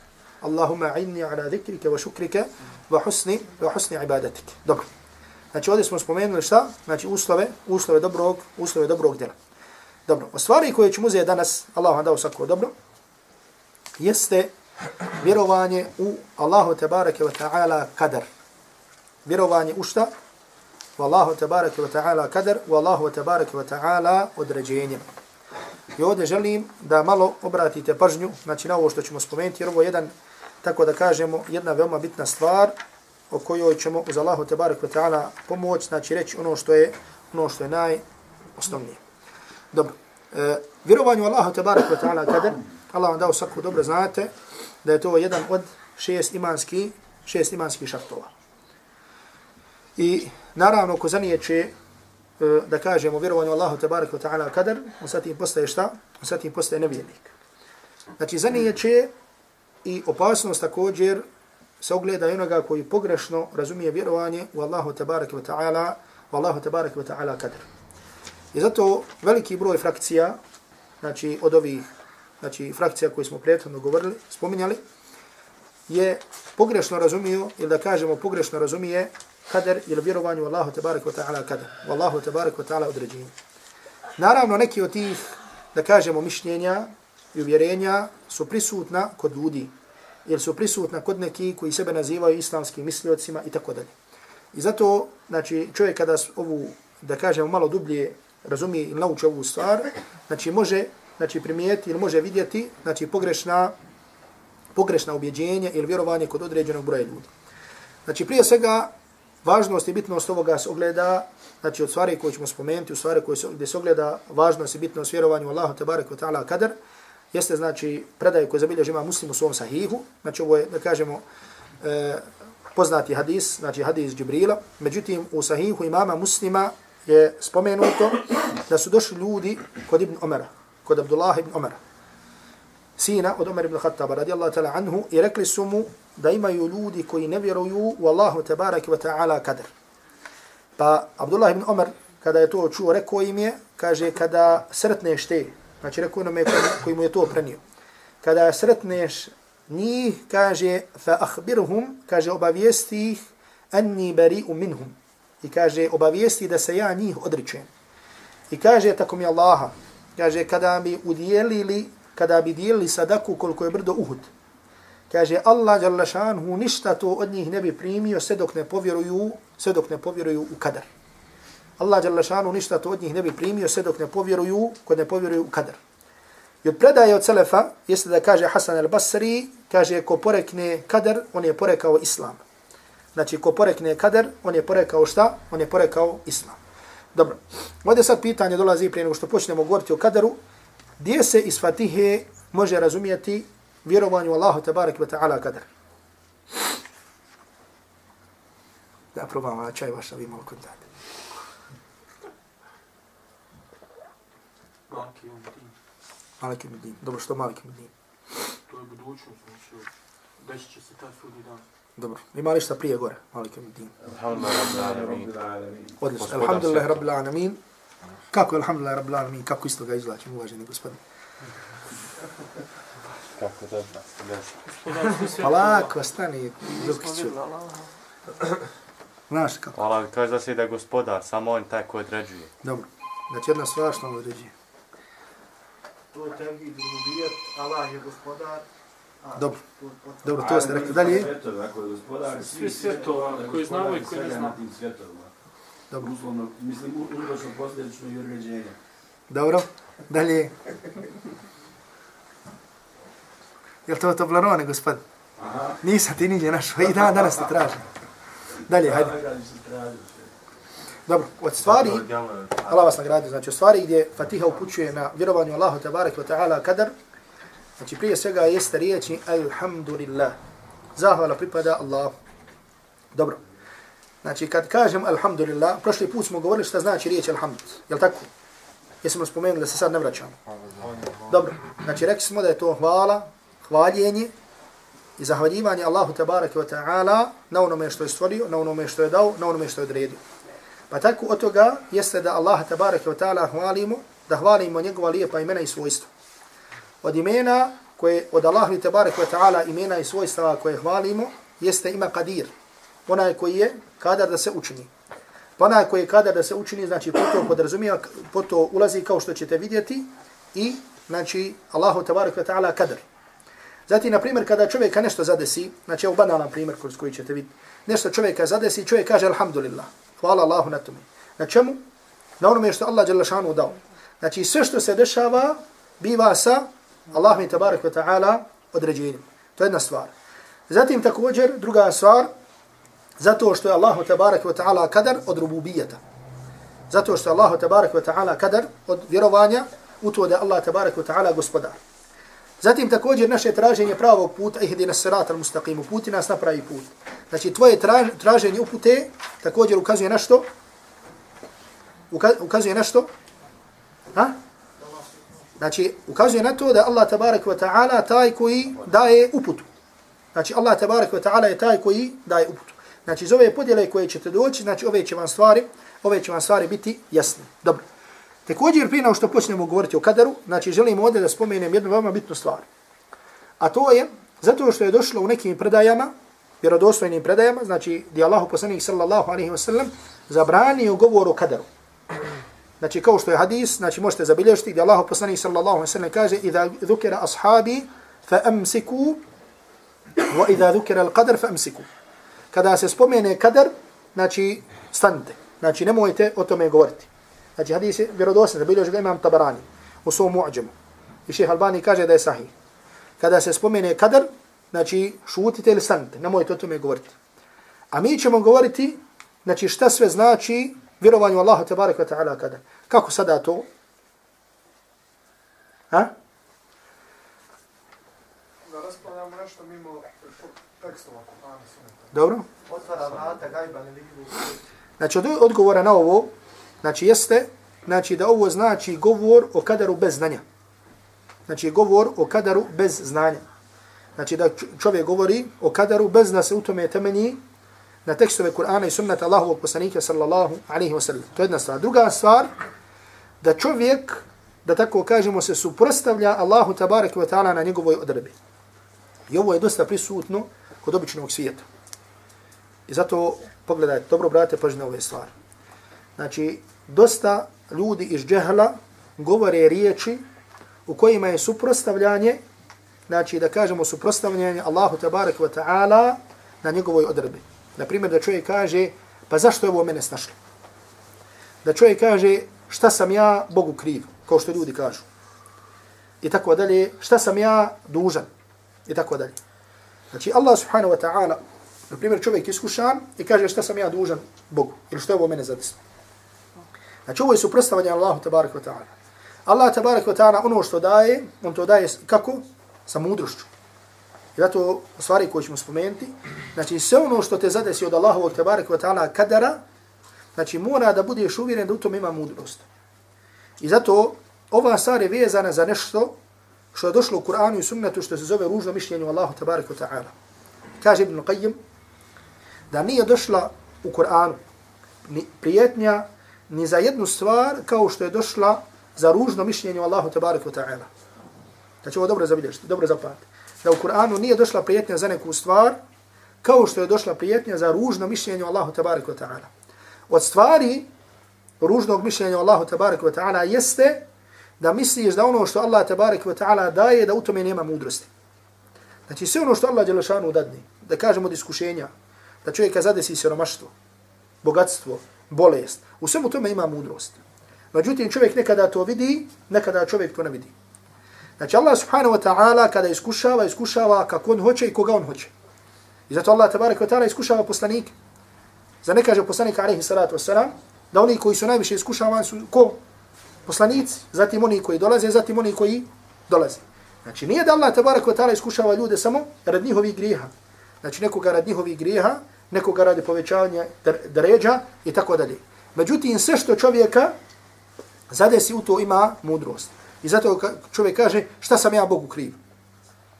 Allahumma inni ala zikrike wa šukrike wa husni, wa husni ibadatika. Dobro. Znači ovdje smo spomenuli šta? Znači uslove, uslove dobrog, uslove dobrog djela. Dobro. O stvari koje ćemo uzeti danas, Allah vam dao svako dobro, jeste vjerovanje u Allahu tebareke wa ta'ala kadar. Vjerovanje u šta? Wallahu tebareke wa ta'ala kadar, wallahu tebareke wa ta'ala određenje. I ovdje želim da malo obratite pažnju, znači na ovo što ćemo spomenuti, jer ovo je jedan, tako da kažemo, jedna veoma bitna stvar o kojoj ćemo uz Allahu te barek ta'ala pomoć, znači reći ono što je ono što je najosnovnije. Dobro. E, vjerovanju Allahu te barek ta'ala kada Allah vam dao svaku dobro znate da je to jedan od šest imanski šest imanskih šartova. I naravno ko zanijeće e, da kažemo vjerovanju Allahu te barek ta'ala kader, on sa tim postaje šta? On sa tim postaje nevjernik. Znači, za i opasnost također se ogleda onoga koji pogrešno razumije vjerovanje u Allahu tebarek wa ta'ala u Allahu tebarek wa ta'ala kadr. I zato veliki broj frakcija, znači od ovih znači, frakcija koje smo prethodno govorili, spominjali, je pogrešno razumio, ili da kažemo pogrešno razumije kader ili vjerovanju Allahu tebarek wa ta'ala kader. Wallahu tebarek wa ta'ala određenje. Naravno, neki od tih, da kažemo, mišljenja i uvjerenja su prisutna kod ljudi. Ili su prisutna kod neki koji sebe nazivaju islamskim misliocima i tako dalje. I zato, znači, čovjek kada ovu, da kažemo, malo dublje razumije ili nauči ovu stvar, znači, može znači, primijeti ili može vidjeti znači, pogrešna, pogrešna objeđenja ili vjerovanje kod određenog broja ljudi. Znači, prije svega, važnost i bitnost ovoga se ogleda, znači od stvari koje ćemo spomenuti, u stvari koje se, gdje se ogleda važnost i bitnost vjerovanju Allahu te barek ta'ala kadar, jeste znači predaje koje zabilježi ima muslim u svom sahihu, znači ovo je, da kažemo, e, poznati hadis, znači hadis Džibrila, međutim u sahihu imama muslima je spomenuto da su došli ljudi kod Ibn Omara, kod Abdullah ibn Omara, sina od Omer ibn Khattaba radijallahu ta'ala anhu i rekli su mu da imaju ljudi koji ne vjeruju u Allahu tabaraki wa ta'ala kader. Pa Abdullah ibn Omer kada je to čuo rekao im je, kaže kada sretneš te, znači rekao onome koji mu je to prenio, kada sretneš njih, kaže fa ahbirhum, kaže obavijesti ih anni bari'u minhum. I kaže obavijesti da se ja njih odričem. I kaže tako mi Allaha, kaže kada bi udjelili kada bi dijelili sadaku koliko je brdo Uhud. Kaže Allah dželle ništa to od njih ne bi primio sve dok ne povjeruju, sve dok ne povjeruju u kadar. Allah dželle ništa to od njih ne bi primio sve dok ne povjeruju, kod ne povjeruju u kadar. I od predaje od Selefa, jeste da kaže Hasan al-Basri, kaže ko porekne kadar, on je porekao islam. Znači, ko porekne kadar, on je porekao šta? On je porekao islam. Dobro. Ovdje sad pitanje dolazi prije nego što počnemo govoriti o kadaru gdje se iz Fatihe može razumijeti vjerovanju Allahu tabarak wa ta'ala kadar. Da probam ovaj čaj vaš, da vi malo kontate. Maliki Umdin. Maliki Umdin. Dobro, što Maliki Umdin? To je budućnost, znači, desit će se taj sudnji dan. Dobro, ima li šta prije gore? Maliki Umdin. Alhamdulillah, rabbil alamin. Odlično. Alhamdulillah, rabbil alamin. Kako je alhamdulillah rabbil alamin, kako isto ga izvlačim, uvaženi gospodin. Kako da Pa lako, stani, Zukiću. Znaš kako? Hvala, kaže da se da je gospodar, samo on taj koji određuje. Dobro. Znači jedna stvar što on određuje. To je tevhid, rubijet, Allah je gospodar. Dobro. Dobro, to ste rekli. Dalje? Svi svjetova koji znamo i koji ne znamo. Dobro. Uslovno, mislim, uzročno posljedično i određenje. Dobro. Dalje. Jel to Toblerone, gospod? Aha. Nisam ti niđe našao. I dan danas te tražim. Dalje, hajde. Dobro, od stvari, Allah vas nagradi, znači od stvari gdje Fatiha upućuje na vjerovanju Allahu tabarak wa ta'ala kadar, znači prije svega jeste riječi Alhamdulillah. Zahvala pripada Allah. Dobro. Znači kad kažem Alhamdulillah, prošli put smo govorili šta znači riječ Alhamd. Jel tako? Jesmo spomenuli da se sad ne vraćamo. Dobro. Znači rekli smo da je to hvala, hvaljenje i zahvaljivanje Allahu tabaraka wa ta'ala na onome što je stvorio, na onome što je dao, na onome što je odredio. Pa tako od toga jeste da Allah tabaraka wa ta'ala hvalimo, da hvalimo njegova lijepa imena i svojstva. Od imena koje od Allahi tabaraka wa ta'ala imena i svojstva koje hvalimo jeste ima kadir. Onaj koji je kadar da se učini. Pa onaj koji je kadar da se učini, znači poto podrazumijeva, poto ulazi kao što ćete vidjeti i znači Allahu tabaraka wa ta'ala kadar. Zatim, na primjer, kada čovjeka nešto zadesi, znači evo banalan primjer kroz koji ćete vidjeti, nešto čovjeka zadesi, čovjek kaže alhamdulillah, hvala Allahu na tome. Na čemu? Na onome što Allah Đelešanu dao. Znači sve što se dešava, biva sa Allahom i tabarak wa ta'ala određenjem. To je jedna stvar. Zatim također, druga stvar, zato što je Allahu tabarak wa ta'ala kadar od rububijeta. Zato što je Allahu tabarak wa ta'ala kadar od vjerovanja u to da Allah tabarak wa ta'ala gospodar. Zatim također naše traženje pravog puta, ihdi nas sirat al mustaqim, uputi nas na pravi put. Znači tvoje traženje upute također ukazuje na što? Ukazuje na što? Ha? Znači ukazuje na to da Allah tabarak wa ta'ala taj koji daje uputu. Znači Allah tabarak wa ta'ala je taj koji daje uputu. Znači iz ove podjele koje ćete doći, znači ove će vam stvari, ove će vam stvari biti jasne. Dobro. Također prije nego što počnemo govoriti o kaderu, znači želimo ovdje da spomenem jednu veoma bitnu stvar. A to je zato što je došlo u nekim predajama, vjerodostojnim predajama, znači di Allahu poslanik sallallahu alaihi wa sallam zabranio govor o kaderu. Znači kao što je hadis, znači možete zabilježiti gdje Allahu poslanik sallallahu alaihi wa sallam kaže Iza dhukira ashabi fa amsiku wa iza dhukira al-qadar fa amsiku. Kada se spomene kader, znači stanite. Znači nemojte o tome govoriti. Znači hadis je vjerodostan, zabilježi ga imam Tabarani u svom mu'đemu. I šeha Albani kaže da je sahih. Kada se spomene kader, znači šutite ili stanite, nemojte o tome govoriti. A mi ćemo govoriti, znači šta sve znači vjerovanju Allahu tabarak wa ta'ala kader. Kako sada to? Ha? Da raspravljamo nešto mimo tekstova Kur'ana Dobro. Otvara vrata gajba ne vidu. Znači od odgovora na ovo, znači jeste, znači da ovo znači govor o kadaru bez znanja. Znači govor o kadaru bez znanja. Znači da čovjek govori o kadaru bez da se u tome temelji na tekstove Kur'ana i sunnata Allahovog poslanika sallallahu alaihi wa sallam. To je jedna stvar. Druga stvar, da čovjek, da tako kažemo, se suprostavlja Allahu tabarak wa ta'ala na njegovoj odrebi. I ovo je dosta prisutno kod običnog svijeta. I zato pogledajte, dobro brate, pažnje ove stvari. Znači, dosta ljudi iz džehla govore riječi u kojima je suprostavljanje, znači da kažemo suprostavljanje Allahu tabarak wa ta'ala na njegovoj odredbi. Na primjer, da čovjek kaže, pa zašto je ovo mene snašlo? Da čovjek kaže, šta sam ja Bogu kriv, kao što ljudi kažu. I tako dalje, šta sam ja dužan. I tako dalje. Znači, Allah subhanahu wa ta'ala, na primjer, čovjek iskušan i kaže, šta sam ja dužan Bogu, ili što je ovo mene zadesno. Znači, ovo je suprostavanje Allahu tabarak wa ta'ala. Allah tabarak wa ta'ala ono što daje, on to daje kako? Sa mudrošću. I zato stvari koje ćemo spomenuti, znači sve ono što te zadesi od Allahovog tabarak wa ta'ala kadara, znači mora da budeš uvjeren da u tom ima mudrost. I zato ova stvar je vezana za nešto što je došlo u Kur'anu i sunnetu što se zove ružno mišljenje Allahu tabarak wa ta'ala. Kaže Ibn Qayyim da nije došla u Kur'anu ni prijetnja ni za jednu stvar kao što je došla za ružno mišljenje Allahu tebareku wa ta'ala. Znači ovo dobro zabilježite, dobro zapamati. Da u Kur'anu nije došla prijetnja za neku stvar kao što je došla prijetnja za ružno mišljenje Allahu tebareku wa ta'ala. Od stvari ružnog mišljenja Allahu tebareku wa ta'ala jeste da misliš da ono što Allah tebareku wa ta'ala daje da u tome nema mudrosti. Znači sve ono što Allah Đelešanu dadne, da kažemo od iskušenja, da čovjeka zadesi siromaštvo, bogatstvo, bolest, u svemu tome ima mudrost. Međutim, čovjek nekada to vidi, nekada čovjek to ne vidi. Znači Allah subhanahu wa ta'ala kada iskušava, iskušava kako on hoće i koga on hoće. I zato Allah tabarak wa ta'ala iskušava poslanik. Za ne kaže poslanik alaihi salatu wasalam, da oni koji su najviše iskušavani su ko? Poslanici, zatim oni koji dolaze, zatim oni koji dolaze. Znači nije da Allah tabarak wa ta'ala iskušava ljude samo rad njihovih grijeha. Znači nekoga rad njihovih grijeha, nekoga radi povećavanja dređa i tako dalje. Međutim, sve što čovjeka zadesi u to ima mudrost. I zato čovjek kaže, šta sam ja Bogu kriv?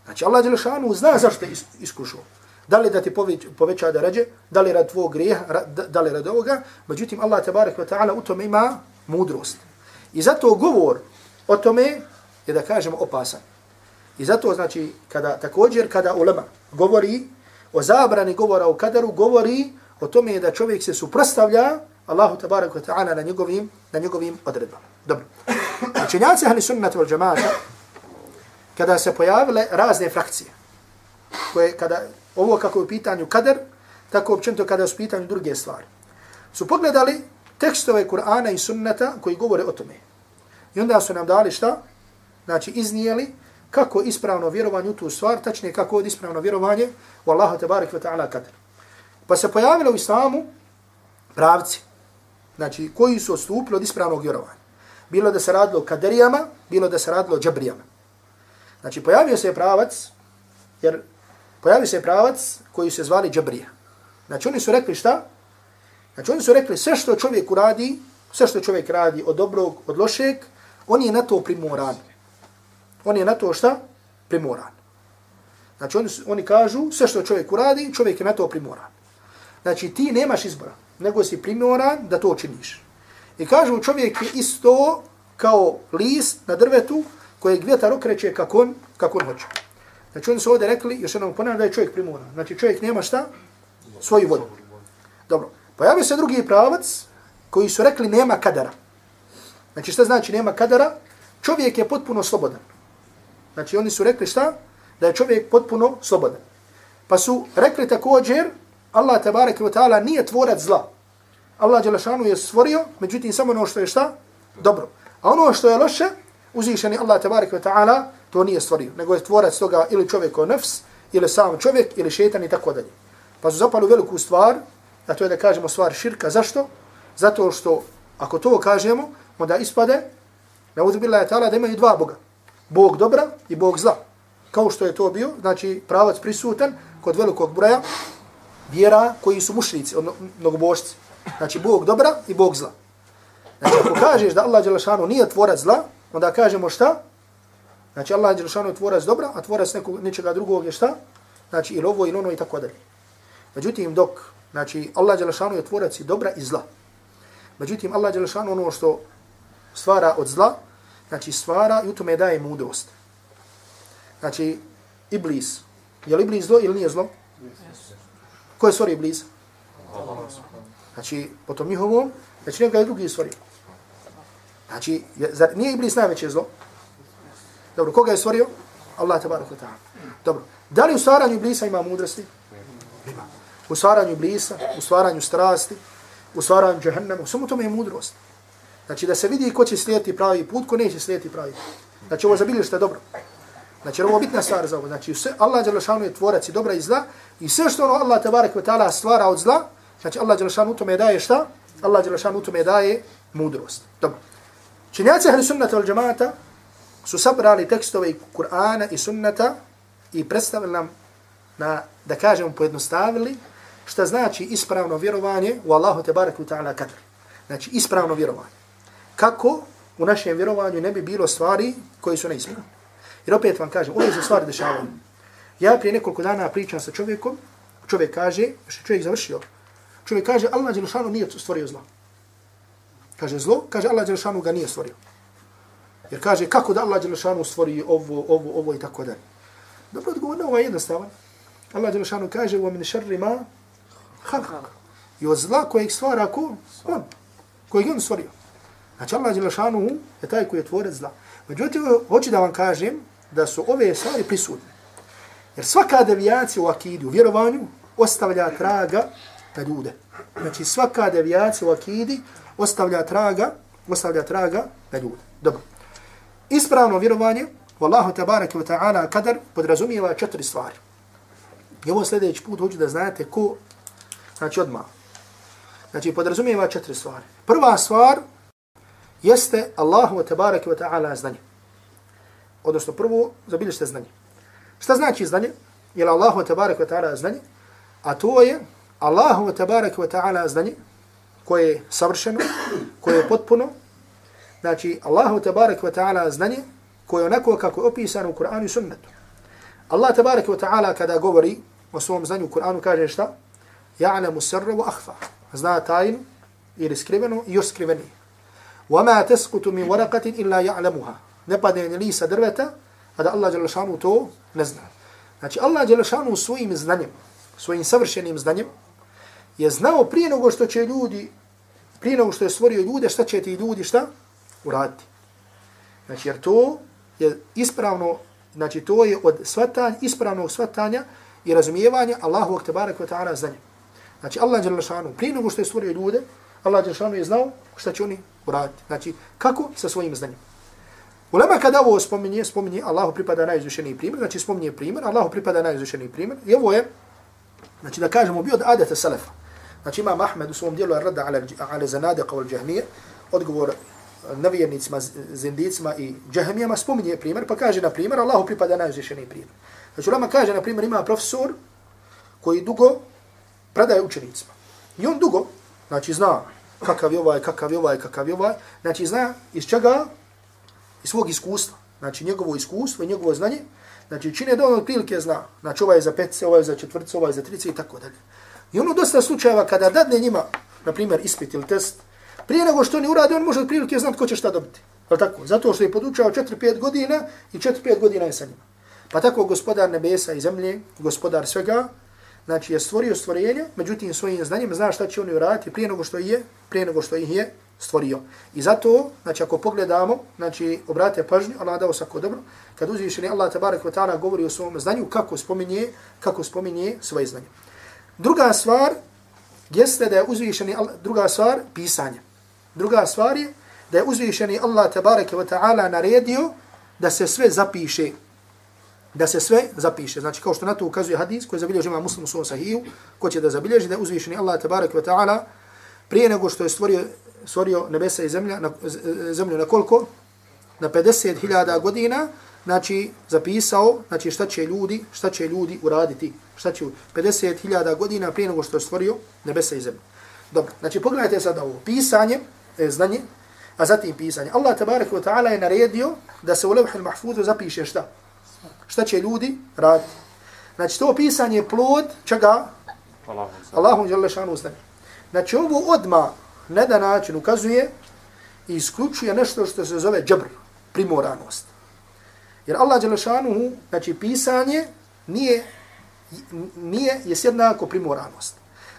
Znači, Allah Đelešanu zna zašto je iskušao. Da li da ti poveća da ređe, da li rad tvojeg grijeha, da li rad ovoga, međutim, Allah tabarak wa ta'ala u tome ima mudrost. I zato govor o tome je da kažemo opasan. I zato, znači, kada, također, kada ulema govori o zabrani govora o kadaru, govori o tome da čovjek se suprostavlja Allahu tabaraka wa ta'ala na njegovim, na njegovim odredbama. Dobro. Učenjaci ahli sunnata wal džamata, kada se pojavile razne frakcije, koje kada, ovo kako je u pitanju kader, tako općento kada su u pitanju druge stvari, su pogledali tekstove Kur'ana i sunnata koji govore o tome. I onda su nam dali šta? znači iznijeli kako ispravno vjerovanje u tu stvar, tačnije kako od ispravno vjerovanje u Allaha tabarik wa ve ta'ala kadar. Pa se pojavilo u islamu pravci, znači koji su odstupili od ispravnog vjerovanja. Bilo da se radilo o kaderijama, bilo da se radilo o džabrijama. Znači pojavio se pravac, jer pojavio se pravac koji se zvali džabrija. Znači oni su rekli šta? Znači oni su rekli sve što čovjek uradi, sve što čovjek radi od dobrog, od lošeg, on je na to primoran. On je na to šta? Primoran. Znači oni, oni kažu sve što čovjek uradi, čovjek je na to primoran. Znači ti nemaš izbora, nego si primoran da to činiš. I kažu čovjek je isto kao list na drvetu kojeg vjetar okreće kako on, kako on hoće. Znači oni su ovdje rekli, još jednom ponavljam da je čovjek primoran. Znači čovjek nema šta? Svoju vodu. Dobro. Pojavio se drugi pravac koji su rekli nema kadara. Znači šta znači nema kadara? Čovjek je potpuno slobodan. Znači oni su rekli šta? Da je čovjek potpuno slobodan. Pa su rekli također Allah tabarak wa ta'ala nije tvorac zla. Allah Đelešanu je stvorio, međutim samo ono što je šta? Dobro. A ono što je loše, uzvišeni Allah tabarak wa ta'ala to nije stvorio. Nego je tvorac toga ili čovjek o nefs, ili sam čovjek, ili šetan i tako dalje. Pa su zapali veliku stvar, a to je da kažemo stvar širka. Zašto? Zato što ako to kažemo, onda ispade, na uzbila je ta'ala da imaju dva Boga. Bog dobra i Bog zla. Kao što je to bio, znači pravac prisutan kod velikog broja vjera koji su mušrici, od mnogobožci. Znači Bog dobra i Bog zla. Znači ako kažeš da Allah Đelešanu nije tvorac zla, onda kažemo šta? Znači Allah Đelešanu je tvorac dobra, a tvorac nekog, nečega drugog je šta? Znači ili ovo ili ono i tako dalje. Međutim dok, znači Allah Đelešanu je tvorac i dobra i zla. Međutim Allah Đelešanu ono što stvara od zla, znači stvara i u tome daje mudrost. Znači, Iblis. Je li Iblis zlo ili nije zlo? Ko je stvorio Iblis? Znači, po tom njihovom, znači njega je drugi stvorio. Znači, je, zar nije Iblis najveće zlo? Dobro, koga je stvorio? Allah tabarak wa ta'ala. Dobro, da li u stvaranju Iblisa ima mudrosti? Ima. U stvaranju Iblisa, u stvaranju strasti, u stvaranju džahennama, u svemu tome je mudrost. Znači da se vidi ko će slijediti pravi put, ko neće slijediti pravi put. Znači ovo zabilješte je dobro. Znači ovo je bitna stvar za ovo. Znači sve, Allah Đelešanu je tvorac i dobra i zla i sve što ono Allah tabarak wa ta'ala stvara od zla, znači Allah Đelešanu u tome daje šta? Allah Đelešanu u tome daje mudrost. Dobro. Činjaci ahli sunnata al džamata su sabrali tekstove Kur'ana i sunnata i predstavili nam na, da kažemo, pojednostavili šta znači ispravno vjerovanje u Allahu tabarak wa ta'ala kadr. Znači ispravno vjerovanje kako u našem vjerovanju ne bi bilo stvari koje su neispravne. Jer opet vam kažem, ove se stvari dešavaju. Ja prije nekoliko dana pričam sa čovjekom, čovjek kaže, što je čovjek završio, čovjek kaže, Allah Đelšanu nije stvorio zlo. Kaže zlo, kaže Allah Đelšanu ga nije stvorio. Jer kaže, kako da Allah Đelšanu stvori ovo, ovo, ovo i tako dalje. Dobro odgovor na ovo je jednostavan. Allah Đelšanu kaže, u min šarri ma. I od zla kojeg stvara ko? On. Kojeg on stvorio. Znači Allah Đelešanu je taj koji je tvorec zla. Međutim, hoću da vam kažem da su ove stvari prisutne. Jer svaka devijacija u akidi, u vjerovanju, ostavlja traga na ljude. Znači svaka devijacija u akidi ostavlja traga, ostavlja traga na ljude. Dobro. Ispravno vjerovanje Wallahu tabaraka wa ta'ala kadar podrazumijeva četiri stvari. I ovo sljedeći put hoću da znate ko, znači odmah. Znači podrazumijeva četiri stvari. Prva stvar jeste Allahu wa ve ta'ala znanje. Odnosno prvo, zabilješte znanje. Šta znači znanje? Jel Allahu wa ve ta'ala znanje? A to je Allahu wa ve ta'ala znanje koje je savršeno, koje je potpuno. Znači, Allahu wa ve ta'ala znanje koje je onako kako je opisano u Kur'anu i sunnetu. Allah tabaraka ve ta'ala kada govori o svom znanju u Kur'anu kaže šta? Ja'lamu sirra wa akhfa. Zna tajnu ili skriveno i još skrivenije. وما تسقط من ورقة إلا يعلمها نبدا ليس دربتا هذا الله جل شانه تو نزنا Znači, Allah Đelešanu svojim znanjem, svojim savršenim znanjem, je znao prije nego što će ljudi, prije nego što je stvorio ljude, šta će ti ljudi šta? Uraditi. Znači, jer to je ispravno, znači to je od svatanja, ispravnog svatanja i razumijevanja Allahu aktebarak wa ta'ala znanjem. Znači, Allah Đelešanu prije nego što je stvorio ljude, Allah Đelšanu je znao šta će oni uraditi. Znači, kako? Sa svojim znanjem. Ulema kada ovo spominje, spominje Allahu pripada najizvišeniji primjer, znači spominje primjer, Allahu pripada najizvišeniji primjer. I ovo je, znači da kažemo, bio od adeta salafa. Znači imam Ahmed u svom dijelu rada ala, ala zanadiqa wal džahmije, odgovor nevjernicima, zindicima i džahmijama, spominje primjer, pa kaže, na primjer, Allahu pripada najizvišeniji primjer. Znači ulema kaže, na primjer, ima profesor koji dugo predaje učenicima. I on dugo, znači zna kakav je ovaj, kakav je ovaj, kakav je ovaj, znači zna iz čega iz svog iskustva, znači njegovo iskustvo i njegovo znanje, znači čine da on otprilike zna, znači ovaj je za petce, ovaj je za četvrce, ovaj je za trice i tako dalje. I ono dosta slučajeva kada dadne njima, na primjer, ispit ili test, prije nego što oni urade, on može otprilike znati ko će šta dobiti. Je tako? Zato što je podučao 4-5 godina i 4-5 godina je sa njima. Pa tako gospodar nebesa i zemlje, gospodar svega, znači je stvorio stvorenje, međutim svojim znanjem zna šta će oni uraditi prije nego što je, prije nego što ih je stvorio. I zato, znači ako pogledamo, znači obrate pažnju, Allah dao sako dobro, kad uzvišeni Allah tabarak wa ta'ala govori o svom znanju, kako spominje, kako spominje svoje znanje. Druga stvar jeste da je uzvišeni Allah, druga stvar, pisanje. Druga stvar je da je uzvišeni Allah tabarak wa ta'ala naredio da se sve zapiše. Da se sve zapiše. Znači kao što na to ukazuje hadis koji zabilježi ima muslim u svom sahiju, ko će da zabilježi da je uzvišeni Allah tabarak wa ta'ala prije nego što je stvorio stvorio nebesa i zemlja, na, zemlju na koliko? Na 50.000 godina, znači zapisao, znači šta će ljudi, šta će ljudi uraditi, šta će 50.000 godina prije nego što je stvorio nebesa i zemlju. Dobro, znači pogledajte sad ovo, pisanje, e, znanje, a zatim pisanje. Allah tabarak wa ta'ala je naredio da se u levhil mahfuzu zapiše šta? Šta će ljudi raditi? Znači to pisanje je plod čega? Allahum, Allahum šanu znanje. Znači ovo odma na da način ukazuje i isključuje nešto što se zove džabr, primoranost. Jer Allah Đelešanuhu, znači pisanje, nije, nije je jednako primoranost.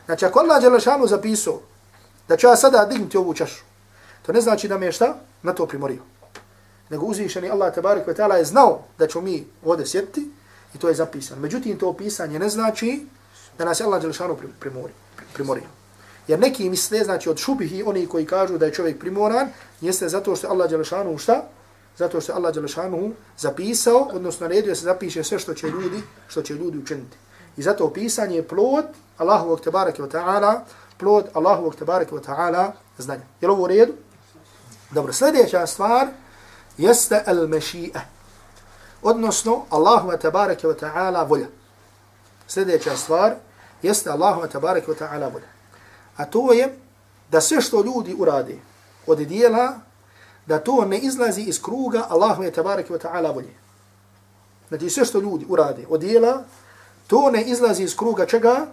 Znači ako Allah Đelešanuhu zapisao da ću ja sada dignuti ovu čašu, to ne znači da me je šta na to primorio. Nego uzvišeni Allah tabarik ve ta'ala je znao da ćemo mi ovdje sjetiti i to je zapisano. Međutim, to pisanje ne znači da nas Allah Đelešanuhu primorio. primorio. Jer neki misle, znači od šubihi, oni koji kažu da je čovjek primoran, jeste zato što Allah Đelešanu šta? Zato što Allah Đelešanu zapisao, odnosno naredio da se zapiše sve što će ljudi, što će ljudi učiniti. I zato pisanje je plod Allahovog tebareke wa ta'ala, plod Allahovog tebareke wa ta'ala znanja. Je li ovo u redu? Dobro, sljedeća stvar jeste al mešije. Odnosno, Allahova tabareke wa ta'ala volja. Sljedeća stvar jeste Allahova tabareke wa ta'ala volja. A to je da sve što ljudi urade od dijela, da to ne izlazi iz kruga Allahu je tabaraki wa ta'ala volje. Znači sve što ljudi urade od dijela, to ne izlazi iz kruga čega?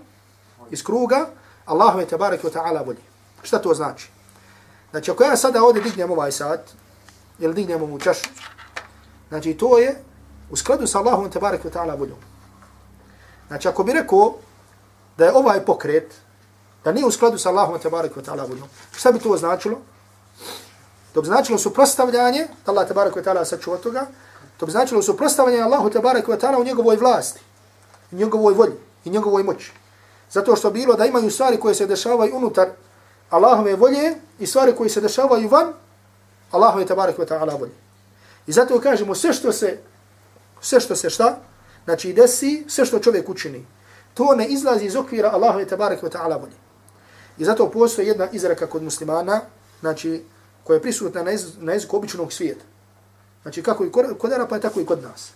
Iz kruga Allahu je tabaraki wa ta'ala volje. Šta to znači? Znači ako ja sada ovdje dignem ovaj sat, ili dignemo mu čašu, znači to je u skladu sa Allahom te barek ta'ala voljom. Znači ako bi rekao da je ovaj pokret, da nije u skladu sa Allahom te wa ta'ala voljom. Šta bi to značilo? To bi značilo suprostavljanje, da Allah tabarak wa ta'ala sačuva toga, to bi značilo suprostavljanje Allahu te wa ta'ala u njegovoj vlasti, u njegovoj volji i njegovoj moći. Zato što bilo da imaju stvari koje se dešavaju unutar Allahove volje i stvari koje se dešavaju van Allahove tabarak wa ta'ala volje. I zato kažemo sve što se, sve što se šta, znači desi, sve što čovjek učini, to ne izlazi iz okvira Allahove tabarak wa ta'ala volje. I zato postoji jedna izreka kod muslimana, znači, koja je prisutna na, jez, na jeziku običnog svijeta. Znači, kako i kod Arapa je tako i kod nas.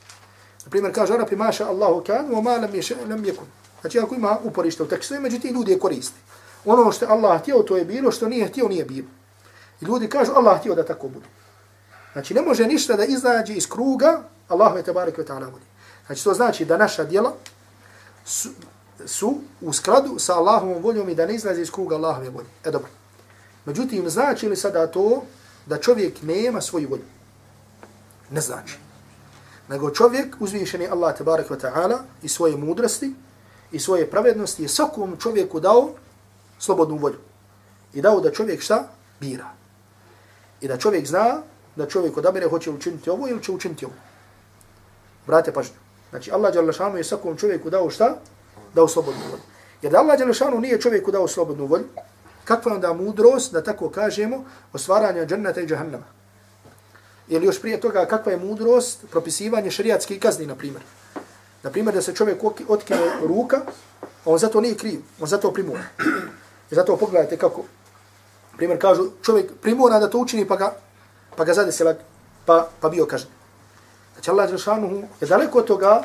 Na primjer, kaže Arapi, maša Allahu kan, wa ma lam ješe, lam yakun. Znači, ako ima uporište u tekstu, međutim, ljudi je koristi. Ono što Allah htio, to je bilo, što nije htio, nije bilo. I ljudi kažu, Allah htio da tako bude. Znači, ne može ništa da izađe iz kruga Allahu je tabarik ta'ala voli. Znači, to znači da naša djela su, su u skladu sa Allahovom voljom i da ne izlaze iz kruga Allahove volje. E dobro. Međutim, znači li sada to da čovjek nema svoju volju? Ne znači. Nego čovjek, uzvišeni Allah tabarak wa ta'ala i svoje mudrosti i svoje pravednosti je svakom čovjeku dao slobodnu volju. I dao da čovjek šta? Bira. I da čovjek zna da čovjek odabire hoće učiniti ovo ili će učiniti ovo. Brate pažnju. Znači Allah je svakom čovjeku dao šta? dao slobodnu volju. Jer da Allah Đalešanu nije čovjeku dao slobodnu volju, kakva onda mudrost, da tako kažemo, o stvaranju džennata i džahannama. ili još prije toga kakva je mudrost propisivanje šerijatskih kazni, na primjer. Na primjer, da se čovjek otkine ruka, a on zato nije kriv, on zato primora. I zato pogledajte kako, primjer, kažu, čovjek primora da to učini, pa ga, pa ga zadesila, pa, pa bio kažen. Znači, Allah Đelšanuhu je daleko od toga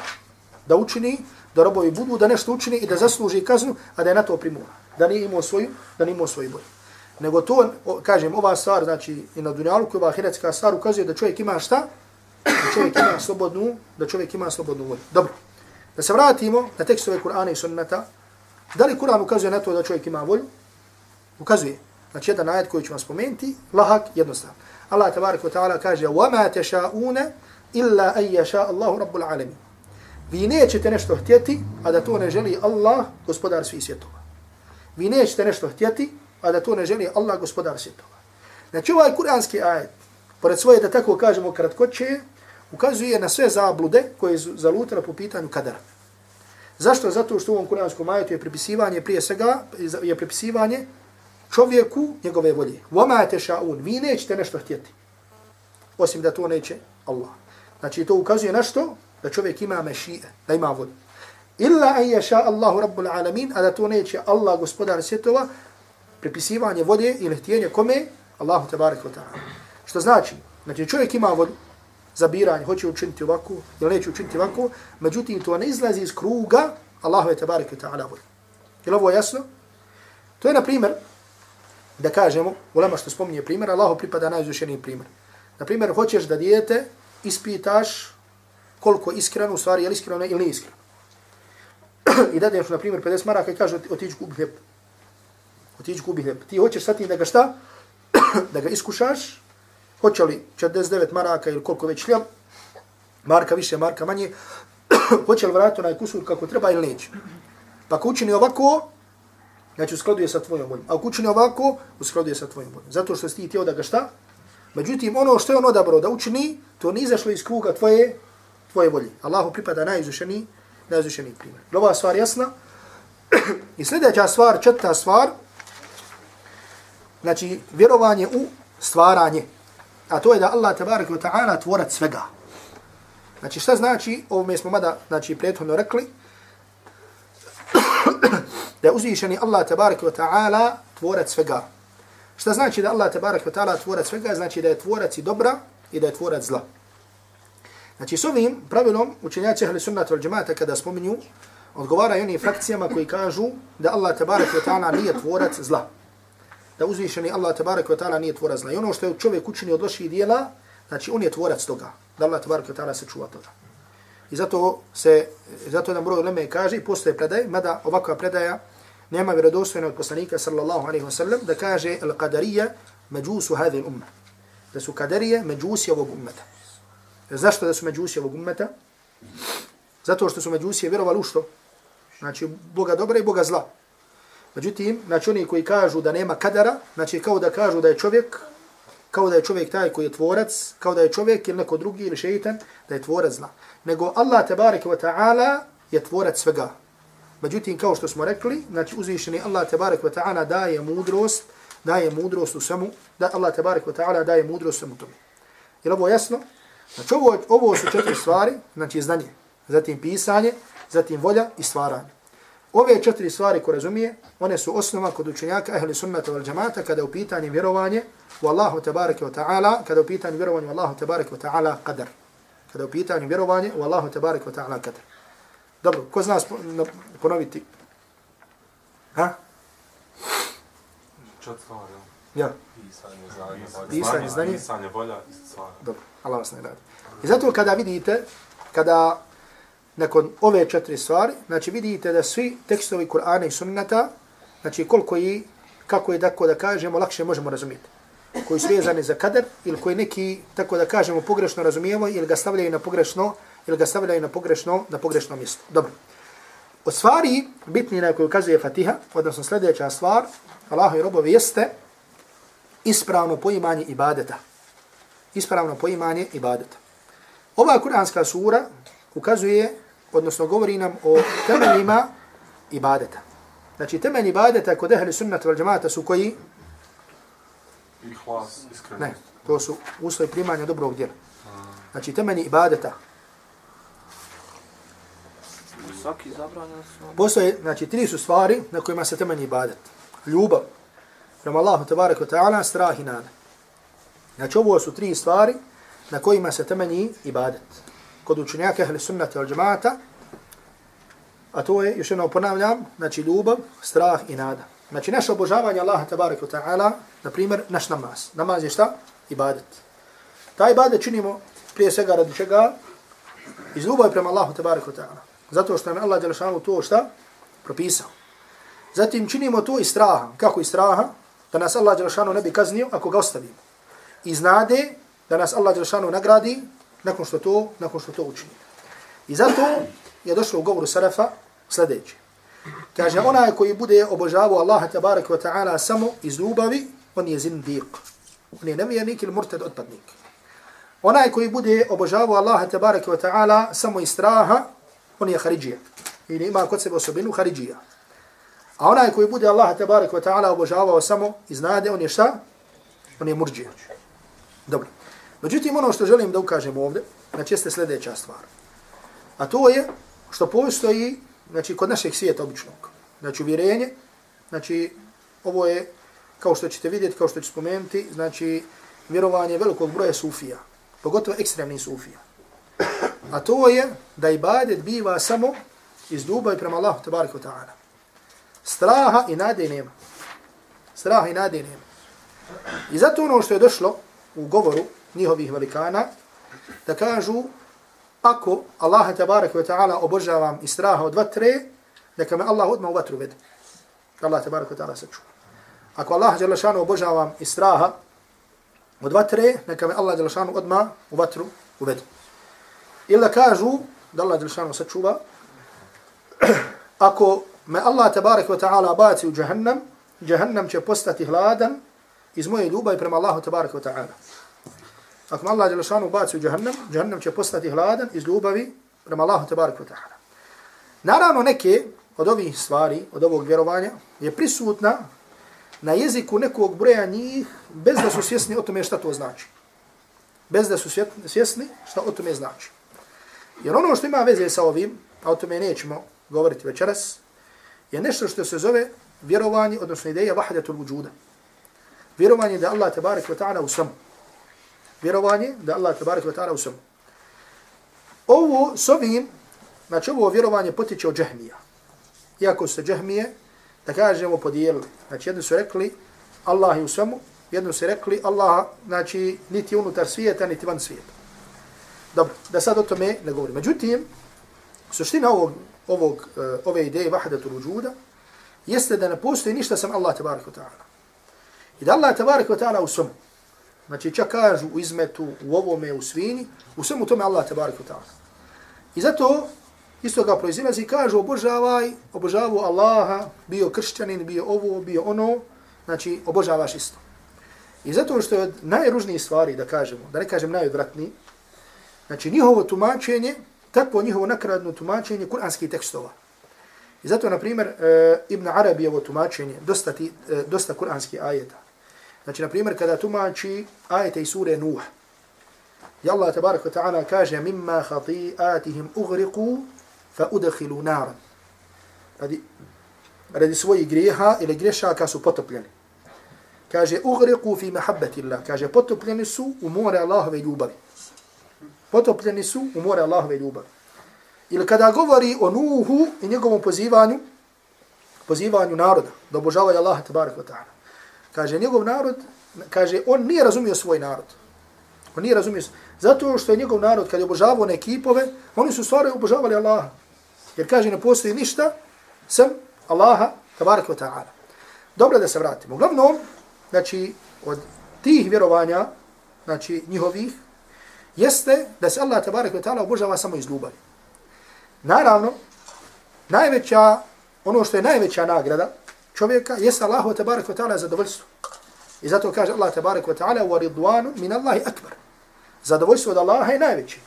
da učini, da robovi budu, da nešto učini i da zasluži kaznu, a da je na to primora. Da nije imao svoju, da nije imao svoju bolju. Nego to, kažem, ova stvar, znači, i na dunjalu, koja je ahiretska stvar, ukazuje da čovjek ima šta? Da čovjek ima slobodnu, da čovjek ima slobodnu volju. Dobro. Da se vratimo na tekstove Kur'ana i sunnata. Da li Kur'an ukazuje na to da čovjek ima volju? Ukazuje. Znači, jedan ajed koji ću vam spomenuti, lahak, jednostav. Allah tabarik wa ta'ala kaže وَمَا تَشَاءُونَ إِلَّا أَنْ يَشَاءَ اللَّهُ رَبُّ الْعَالَمِينَ Vi nećete nešto htjeti, a da to ne želi Allah, gospodar svih svjetova. Vi nećete nešto htjeti, a da to ne želi Allah, gospodar svjetova. Znači ovaj kuranski ajet, pored svoje, da tako kažemo kratkoće, ukazuje na sve zablude koje su zalutale po pitanju kadara. Zašto? Zato što u ovom kuranskom ajetu je pripisivanje prije svega, je pripisivanje čovjeku njegove volje. Vama tešaun, vi nećete nešto htjeti. Osim da to neće Allah. Znači to ukazuje na što? Da čovjek ima mešije, da ima volju. Illa an yasha Allahu rabbul alamin, a da to neće Allah gospodar svjetova, pripisivanje volje ili htjenje kome? Allahu tabarik wa ta'ala. Što znači? Znači čovjek ima volju zabiranje, hoće učiniti ovako ili neće učiniti ovako, međutim to ne izlazi iz kruga Allahu tabarak wa ta'ala volje. Je li ovo jasno? To je na primjer, da kažemo, ulema što spominje primjer, Allahu pripada najuzvišeniji primjer. Na primjer, hoćeš da dijete ispitaš koliko iskreno, u stvari je li iskreno ili nije iskreno. I dadeš, na primjer, 50 maraka i kaže otiđi kubi hljeb. Otiđi kubi hljeb. Ti hoćeš sad da ga šta? da ga iskušaš, hoće li 49 maraka ili koliko već hljeb, marka više, marka manje, hoće li vratiti onaj kusur kako treba ili neće. Pa ako učini ovako, znači u skladu je sa tvojom voljom. A ako učini ovako, u skladu je sa tvojom voljom. Zato što si ti htio da ga šta? Međutim, ono što je on odabrao da učini, to nije izašlo iz kruga tvoje, tvoje volje. Allahu pripada najizušeniji, najizušeniji primjer. Ova stvar jasna. I sljedeća stvar, četvrta stvar, znači vjerovanje u stvaranje. A to je da Allah tabarak wa ta'ala tvorac svega. Znači šta znači, ovome smo mada znači, prethodno rekli, da je uzvišeni Allah tabarak wa ta'ala tvorac svega. Šta znači da Allah tabarak wa ta'ala tvorac svega? Znači da je tvorac i dobra i da je tvorac zla. Znači s ovim pravilom učenjaci ahli sunnata wal džemata kada spominju, odgovaraju oni frakcijama koji kažu da Allah tabarak wa ta'ala nije tvorac zla. Da uzvišeni Allah tabarak wa ta'ala nije tvorac zla. I ono što je čovjek učini od loših dijela, znači on je tvorac toga. Da Allah tabarak wa ta'ala se čuva toga. I zato se, zato jedan broj leme kaže i postoje predaj, mada ovakva predaja nema vjerodostojna od poslanika sallallahu alaihi wa sallam, da kaže al-qadarija međusu hadhi umma. Da su qadarije međusi ovog ummeta. Zašto da su međusi ovog ummeta? Zato što su međusi vjerovali u što? Znači, Boga dobra i Boga zla. Međutim, znači oni koji kažu da nema kadara, znači kao da kažu da je čovjek, kao da je čovjek taj koji je tvorac, kao da je čovjek ili neko drugi ili šeitan, da je tvorac zla. Nego Allah, tabarika wa ta'ala, je tvorac svega. Međutim, kao što smo rekli, znači uzvišeni Allah tabarak wa ta'ala daje mudrost, daje mudrost u svemu, da Allah tabarak wa ta'ala daje mudrost u svemu tome. Je ovo jasno? Znači ovo, ovo su četiri stvari, znači znanje, zatim pisanje, zatim volja i stvaranje. Ove četiri stvari ko razumije, one su osnova kod učenjaka ehli sunnata wal džamata kada u pitanju vjerovanje u Allahu tabaraka wa ta'ala, kada u pitanju vjerovanje u Allahu tabaraka wa ta'ala qadar. Kada u pitanju vjerovanje u Allahu tabaraka wa ta'ala qadar. Dobro, ko zna ponoviti? Ha? Čet stvari, ja. Pisanje, znanje. Pisanje, volja i stvari. Dobro, Allah vas ne radi. I zato kada vidite, kada nakon ove četiri stvari, znači vidite da svi tekstovi Kur'ana i sunnata, znači koliko i, kako je tako da kažemo, lakše možemo razumjeti. Koji su vezani za kader, ili koji neki, tako da kažemo, pogrešno razumijemo, ili ga stavljaju na pogrešno ili ga stavljaju na pogrešno, na pogrešno mjesto. Dobro. Od stvari bitni na koju ukazuje Fatiha, odnosno sljedeća stvar, Allahu i robovi jeste ispravno poimanje ibadeta. Ispravno poimanje ibadeta. Ova kuranska sura ukazuje, odnosno govori nam o temeljima ibadeta. Znači temelj ibadeta kod ehli sunnata val džamata su koji? I hlas, iskreno. Ne, to su uslovi primanja dobrog djela. Znači temelji ibadeta. Svaki zabranjen su. Postoje, znači, tri su stvari na kojima se temelji ibadet. Ljubav prema Allahu tabaraka wa ta'ala, strah i nada. Znači, ovo su tri stvari na kojima se temelji ibadet. Kod učenjaka ehli sunnata al džemata, a to je, još jedno ponavljam, znači ljubav, strah i nada. Znači, naše obožavanje Allaha tabaraka ta'ala, na primjer, naš namaz. Namaz je šta? Ibadet. Ta ibadet činimo prije svega radi čega? Iz ljubavi prema Allahu tabaraka ta'ala. Zato što nam je Allah Đelešanu to šta? Propisao. Zatim činimo to iz straha. Kako iz straha? Da nas Allah Đelešanu ne bi kaznio ako ga ostavimo. Iz nade da nas Allah Đelešanu nagradi nakon što to, nakon što to učinimo. I zato je došlo u govoru Sarafa sljedeće. Kaže, onaj koji bude obožavao Allaha tabaraka wa ta'ala samo iz ljubavi, on je zindiq. On je nevijenik ili murtad otpadnik. Onaj koji bude obožavao Allaha tabaraka wa ta'ala samo iz straha, on je Haridžija. Ili ima kod sebe osobinu Haridžija. A onaj koji bude Allaha tabarak wa ta'ala obožavao samo iz nade, on je šta? On je murđija. Dobro. Međutim, ono što želim da ukažem ovdje, znači jeste sljedeća stvar. A to je što postoji, znači kod našeg svijeta običnog, znači uvjerenje, znači ovo je, kao što ćete vidjeti, kao što ćete spomenuti, znači vjerovanje velikog broja sufija, pogotovo ekstremnih sufija. A to je da ibadet biva samo iz ljubavi prema Allahu tabaraka wa ta'ala. Straha i nade nema. Straha i nade nema. I zato ono što je došlo u govoru njihovih velikana, da kažu, ako Allah tabaraka wa ta'ala obožavam i straha od vatre, neka me Allah odmah u vatru vede. Allah tabaraka wa ta'ala saču. Ako Allah djelašanu obožavam i straha od vatre, neka me Allah djelašanu odmah u vatru uvede. Ili kažu, da Allah Đelšanu sačuva, ako me Allah tabarak wa ta'ala baci u džahannam, džahannam će postati hladan iz moje ljubavi prema Allahu tabarak wa ta'ala. Ako Allah Đelešanu baci u jahannam, jahannam će postati hladan iz ljubavi prema Allahu Tebarek wa ta'ala. Naravno neke od ovih stvari, od ovog vjerovanja, je prisutna na jeziku nekog broja njih bez da su svjesni o tome šta to znači. Bez da su svjesni šta o tome znači. Jer ono što ima veze sa ovim, a o tome nećemo govoriti večeras, je nešto što se zove vjerovanje, odnosno ideja vahdatul vujuda. Vjerovanje da Allah tabarik wa ta'ala u samu. Vjerovanje da Allah tabarik wa ta'ala u. Ovo s ovim, znači ovo vjerovanje potiče od džahmija. Iako se džahmije, da kažemo, podijelili. Znači jedni su rekli Allah je u samu, jedni su rekli Allah, znači, niti unutar svijeta, niti van svijeta. Dobro, da sad o tome ne govorim. Međutim, suština ovog, ovog, e, ove ideje vahdatul vujuda jeste da ne postoji ništa sam Allah tabarik wa ta'ala. I da Allah tabarik wa ta'ala u svemu. Znači čak kažu u izmetu, u ovome, u svini, u svemu tome Allah te barek ta'ala. I zato isto ga proizilazi i kažu obožavaj, obožavu Allaha, bio kršćanin, bio ovo, bio ono, znači obožavaš isto. I zato što je od najružnijih stvari, da kažemo, da ne kažem najodvratniji, Znači njihovo tumačenje, takvo njihovo nakradno tumačenje kuranskih tekstova. I zato, na primjer, e, Ibn Arabijevo tumačenje, dosta, ti, e, dosta kuranskih ajeta. Znači, na primjer, kada tumači ajete i sure Nuh, i Allah tabarak wa ta'ala kaže mimma khati'atihim ugriku fa udakhilu naran. Radi, radi svojih grijeha ili grešaka su potopljeni. Kaže ugriku fi mahabbati Allah. Kaže potopljeni su u more Allahove ljubavi potopljeni su u more Allahove ljubavi. Ili kada govori o Nuhu i njegovom pozivanju, pozivanju naroda, da obožavaju Allaha tabarak wa ta'ala. Kaže, njegov narod, kaže, on nije razumio svoj narod. On nije razumio svoj. Zato što je njegov narod, kad je obožavao one ekipove, oni su stvari obožavali Allaha. Jer kaže, ne postoji ništa sem Allaha tabarak wa ta'ala. Dobro da se vratimo. Uglavnom, znači, od tih vjerovanja, znači, njihovih, jeste da se Allah tabarak wa ta'ala obožava samo iz ljubavi. Naravno, najveća, ono što je najveća nagrada čovjeka jeste Allahu tebarek ve taala zadovoljstvo. I zato kaže Allah tebarek ve taala wa ridwanu min Allahi akbar. Zadovoljstvo od Allaha je najveće.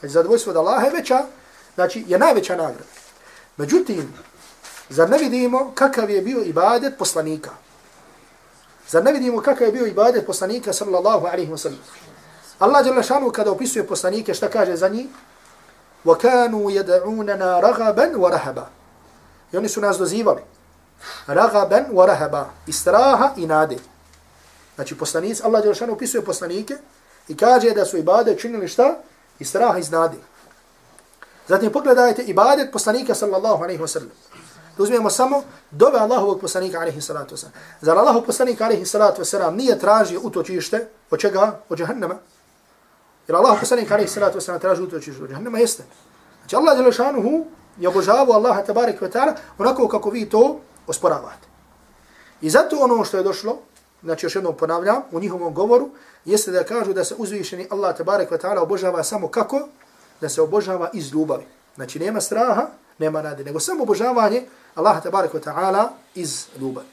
Znači, zadovoljstvo od Allaha je veća, znači je najveća nagrada. Međutim, zar ne vidimo kakav je bio ibadet poslanika? Zar ne vidimo kakav je bio ibadet poslanika sallallahu alaihi wa sallam? Allah dželle lešanu kada opisuje poslanike, šta kaže za njih? وَكَانُوا يَدْعُونَنَا رَغَبًا وَرَهَبًا I oni su nas dozivali. Ragaben wa rahaba. straha i nade. Znači poslanici, Allah jalla opisuje poslanike i kaže da su ibade činili šta? Istraha i znade. Zatim pogledajte ibadet poslanika sallallahu alaihi wa sallam. Da uzmijemo samo dove Allahovog poslanika alaihi salatu wasalam. Zar Allahov poslanika alaihi salatu wasalam nije tražio utočište od čega? Od jahannama. Jer Allahov poslanika alaihi salatu wasalam traži utočište od jahannama jeste. Znači Allah je je obožavao Allaha tabarik wa ta'ala onako kako vi to osporavate. I zato ono što je došlo, znači još jednom ponavljam, u njihovom govoru, jeste da kažu da se uzvišeni Allah tabarek wa ta'ala obožava samo kako? Da se obožava iz ljubavi. Znači nema straha, nema nade, nego samo obožavanje Allaha tabarek wa ta'ala iz ljubavi.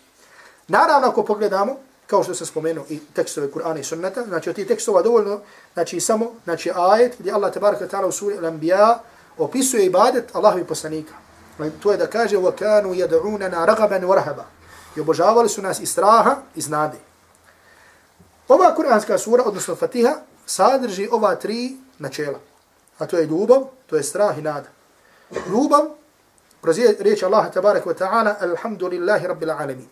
Naravno, ako pogledamo, kao što se spomenuo i tekstove Kur'ana i sunnata, znači od tih tekstova dovoljno, znači samo, znači ajet gdje Allah tabarek wa ta'ala u suri Al-Anbiya opisuje ibadet Allahovi poslanika. To je da kaže وَكَانُوا يَدْعُونَنَا رَغَبًا وَرَهَبًا I obožavali su nas iz straha, iz nade. Ova kuranska sura, odnosno Fatiha, sadrži ova tri načela. A to je ljubav, to je strah i nada. Ljubav, kroz riječ Allaha tabaraka wa ta'ala, alhamdulillahi rabbil alamin.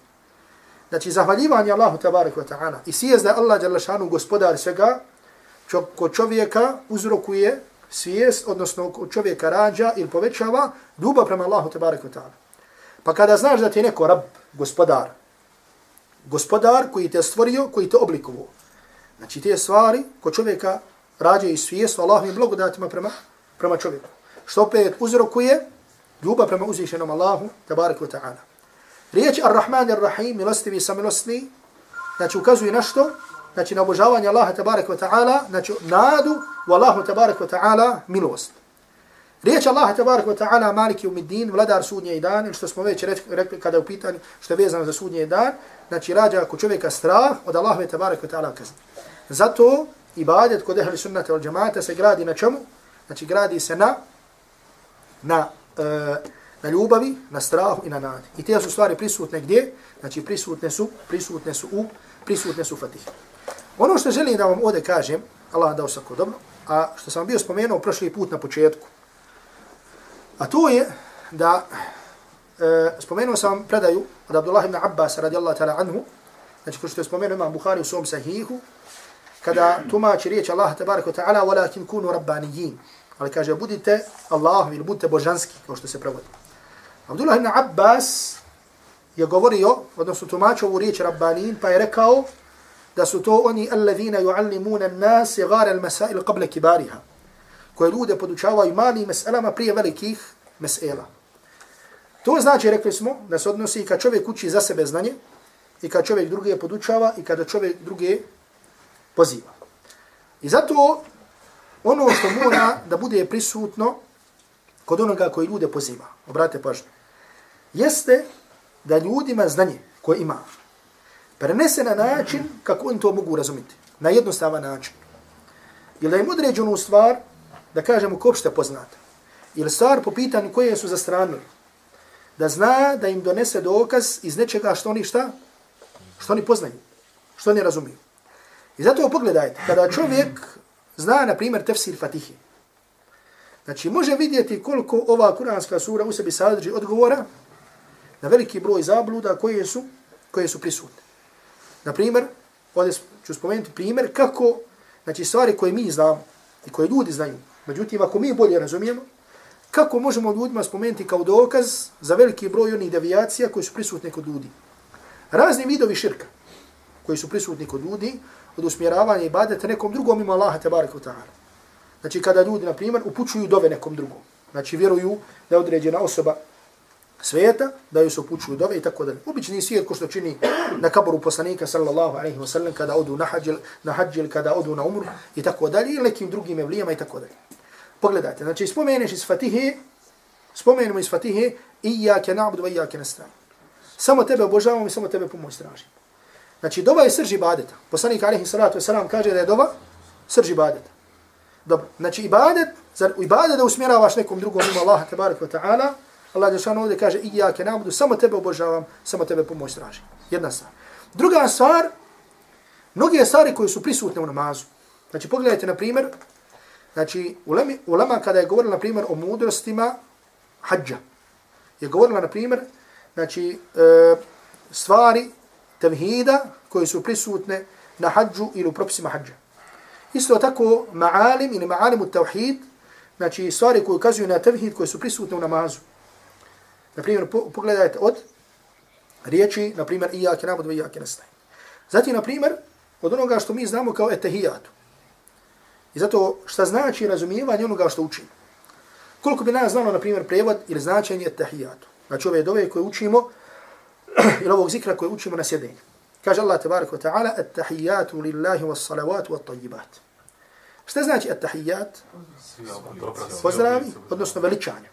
Znači, zahvaljivanje Allahu tabaraka wa ta'ala i sijez da Allah jalla šanu gospodar svega, ko čovjeka uzrokuje svijest, odnosno čovjeka rađa ili povećava ljubav prema Allahu tabaraka wa ta'ala. Pa kada znaš da ti je neko rab, gospodar, gospodar koji te stvorio, koji te oblikovao, znači te stvari ko čovjeka rađa i svijest Allahovim blagodatima prema, prema čovjeku. Što opet uzrokuje ljubav prema uzvišenom Allahu, tabaraka wa ta'ala. Riječ Ar-Rahman Ar-Rahim, milostivi sa milostni, znači ukazuje na što? Znači na obožavanje Allaha, tabaraka wa ta'ala, znači nadu u Allahu, tabaraka wa ta'ala, milost. Riječ Allaha tabarak wa ta'ala maliki umiddin, vladar sudnje i dan, što smo već rekli kada je u pitanju što je vezano za sudnje i dan, znači rađa ako čovjeka strah od Allahove tabarak wa ta'ala kazni. Zato ibadet kod ehli sunnata al džamata se gradi na čemu? Znači gradi se na na, e, na ljubavi, na strahu i na nadi. I te su stvari prisutne gdje? Znači prisutne su, prisutne su u, prisutne su fatih. Ono što želim da vam ovdje kažem, Allah dao svako dobro, a što sam bio spomenuo prošli put na početku, A to je da e, spomenuo sam predaju od Abdullah ibn Abbas radijallahu ta'ala anhu, znači ko što je spomenuo imam Bukhari u svom sahihu, kada tumači riječ Allah tabaraka ta'ala, walakin kunu rabbanijin. Ali kaže, budite Allah ili budite božanski, kao što se prevodi. Abdullah ibn Abbas je govorio, odnosno tumačio ovu riječ rabbanin, pa je rekao da su to oni alladhina yuallimuna an-nas sigar al-masail qabla kibariha koje ljude podučavaju malim meselama prije velikih mesela. To znači, rekli smo, da se odnosi i kad čovjek uči za sebe znanje, i kad čovjek druge podučava, i kada čovjek druge poziva. I zato ono što mora da bude prisutno kod onoga koji ljude poziva, obrate pažnju, jeste da ljudima znanje koje ima prenese na način kako oni to mogu razumjeti. Na jednostavan način. Ili da im određenu stvar da kažemo kopšte opšte poznata. Ili stvar po pitanju koje su zastranili. Da zna da im donese dokaz iz nečega što oni šta? Što oni poznaju. Što oni razumiju. I zato pogledajte, kada čovjek zna, na primjer, tefsir Fatihi, znači može vidjeti koliko ova kuranska sura u sebi sadrži odgovora na veliki broj zabluda koje su, koje su prisutne. Na primjer, ovdje ću spomenuti primjer kako, znači stvari koje mi znamo i koje ljudi znaju, Međutim, ako mi bolje razumijemo, kako možemo ljudima spomenuti kao dokaz za veliki broj onih devijacija koji su prisutni kod ljudi? Razni vidovi širka koji su prisutni kod ljudi od usmjeravanja i badeta nekom drugom ima Allaha tabaraka ta'ala. Znači, kada ljudi, na primjer, upućuju dove nekom drugom. Znači, vjeruju da je određena osoba svijeta, da joj se upućuju dove i tako dalje. Obični svijet ko što čini na kaboru poslanika sallallahu alaihi wa sallam kada odu na hađil, na hađil, kada odu na umru i tako dalje, i nekim drugim evlijama i tako dalje. Pogledajte, znači spomeneš iz Fatihe, spomenemo iz Fatihe, Iyake na'budu wa iyake nasta'in. Samo tebe obožavamo i samo tebe pomoć tražimo. Znači, dova je srž ibadeta. Poslanik alaihi salatu wasalam kaže da je dova srž ibadeta. Dobro, znači ibadet, zar ibadet da usmjeravaš nekom drugom ima Allaha tabarak wa ta'ala, Allah je šano ovdje kaže, Iyake na'budu, samo tebe obožavam, samo tebe pomoć tražim. Jedna stvar. Druga stvar, mnoge stvari koje su prisutne u namazu. Znači, pogledajte, na primjer, znači, ulema, ulema kada je govorila, na primjer, o mudrostima hađa, je govorila, na primjer, znači, e, stvari tevhida koje su prisutne na hađu ili u propisima hađa. Isto tako, ma'alim ili ma'alim u tevhid, znači, stvari koje ukazuju na tevhid koje su prisutne u namazu. Na primjer, pogledajte od riječi, na primjer, ijake nabudu i ijake nastaj. Zatim, na primjer, od onoga što mi znamo kao etehijatu. I zato šta znači razumijevanje onoga što učimo. Koliko bi nas znalo, na primjer, prevod ili značenje etehijatu. Znači ove dove koje učimo, ili ovog zikra koje učimo na sjedenju. Kaže Allah tabarak wa ta'ala, etahijatu lillahi wa salavatu wa tajibat. Šta znači etahijat? Pozdravi, odnosno veličanje.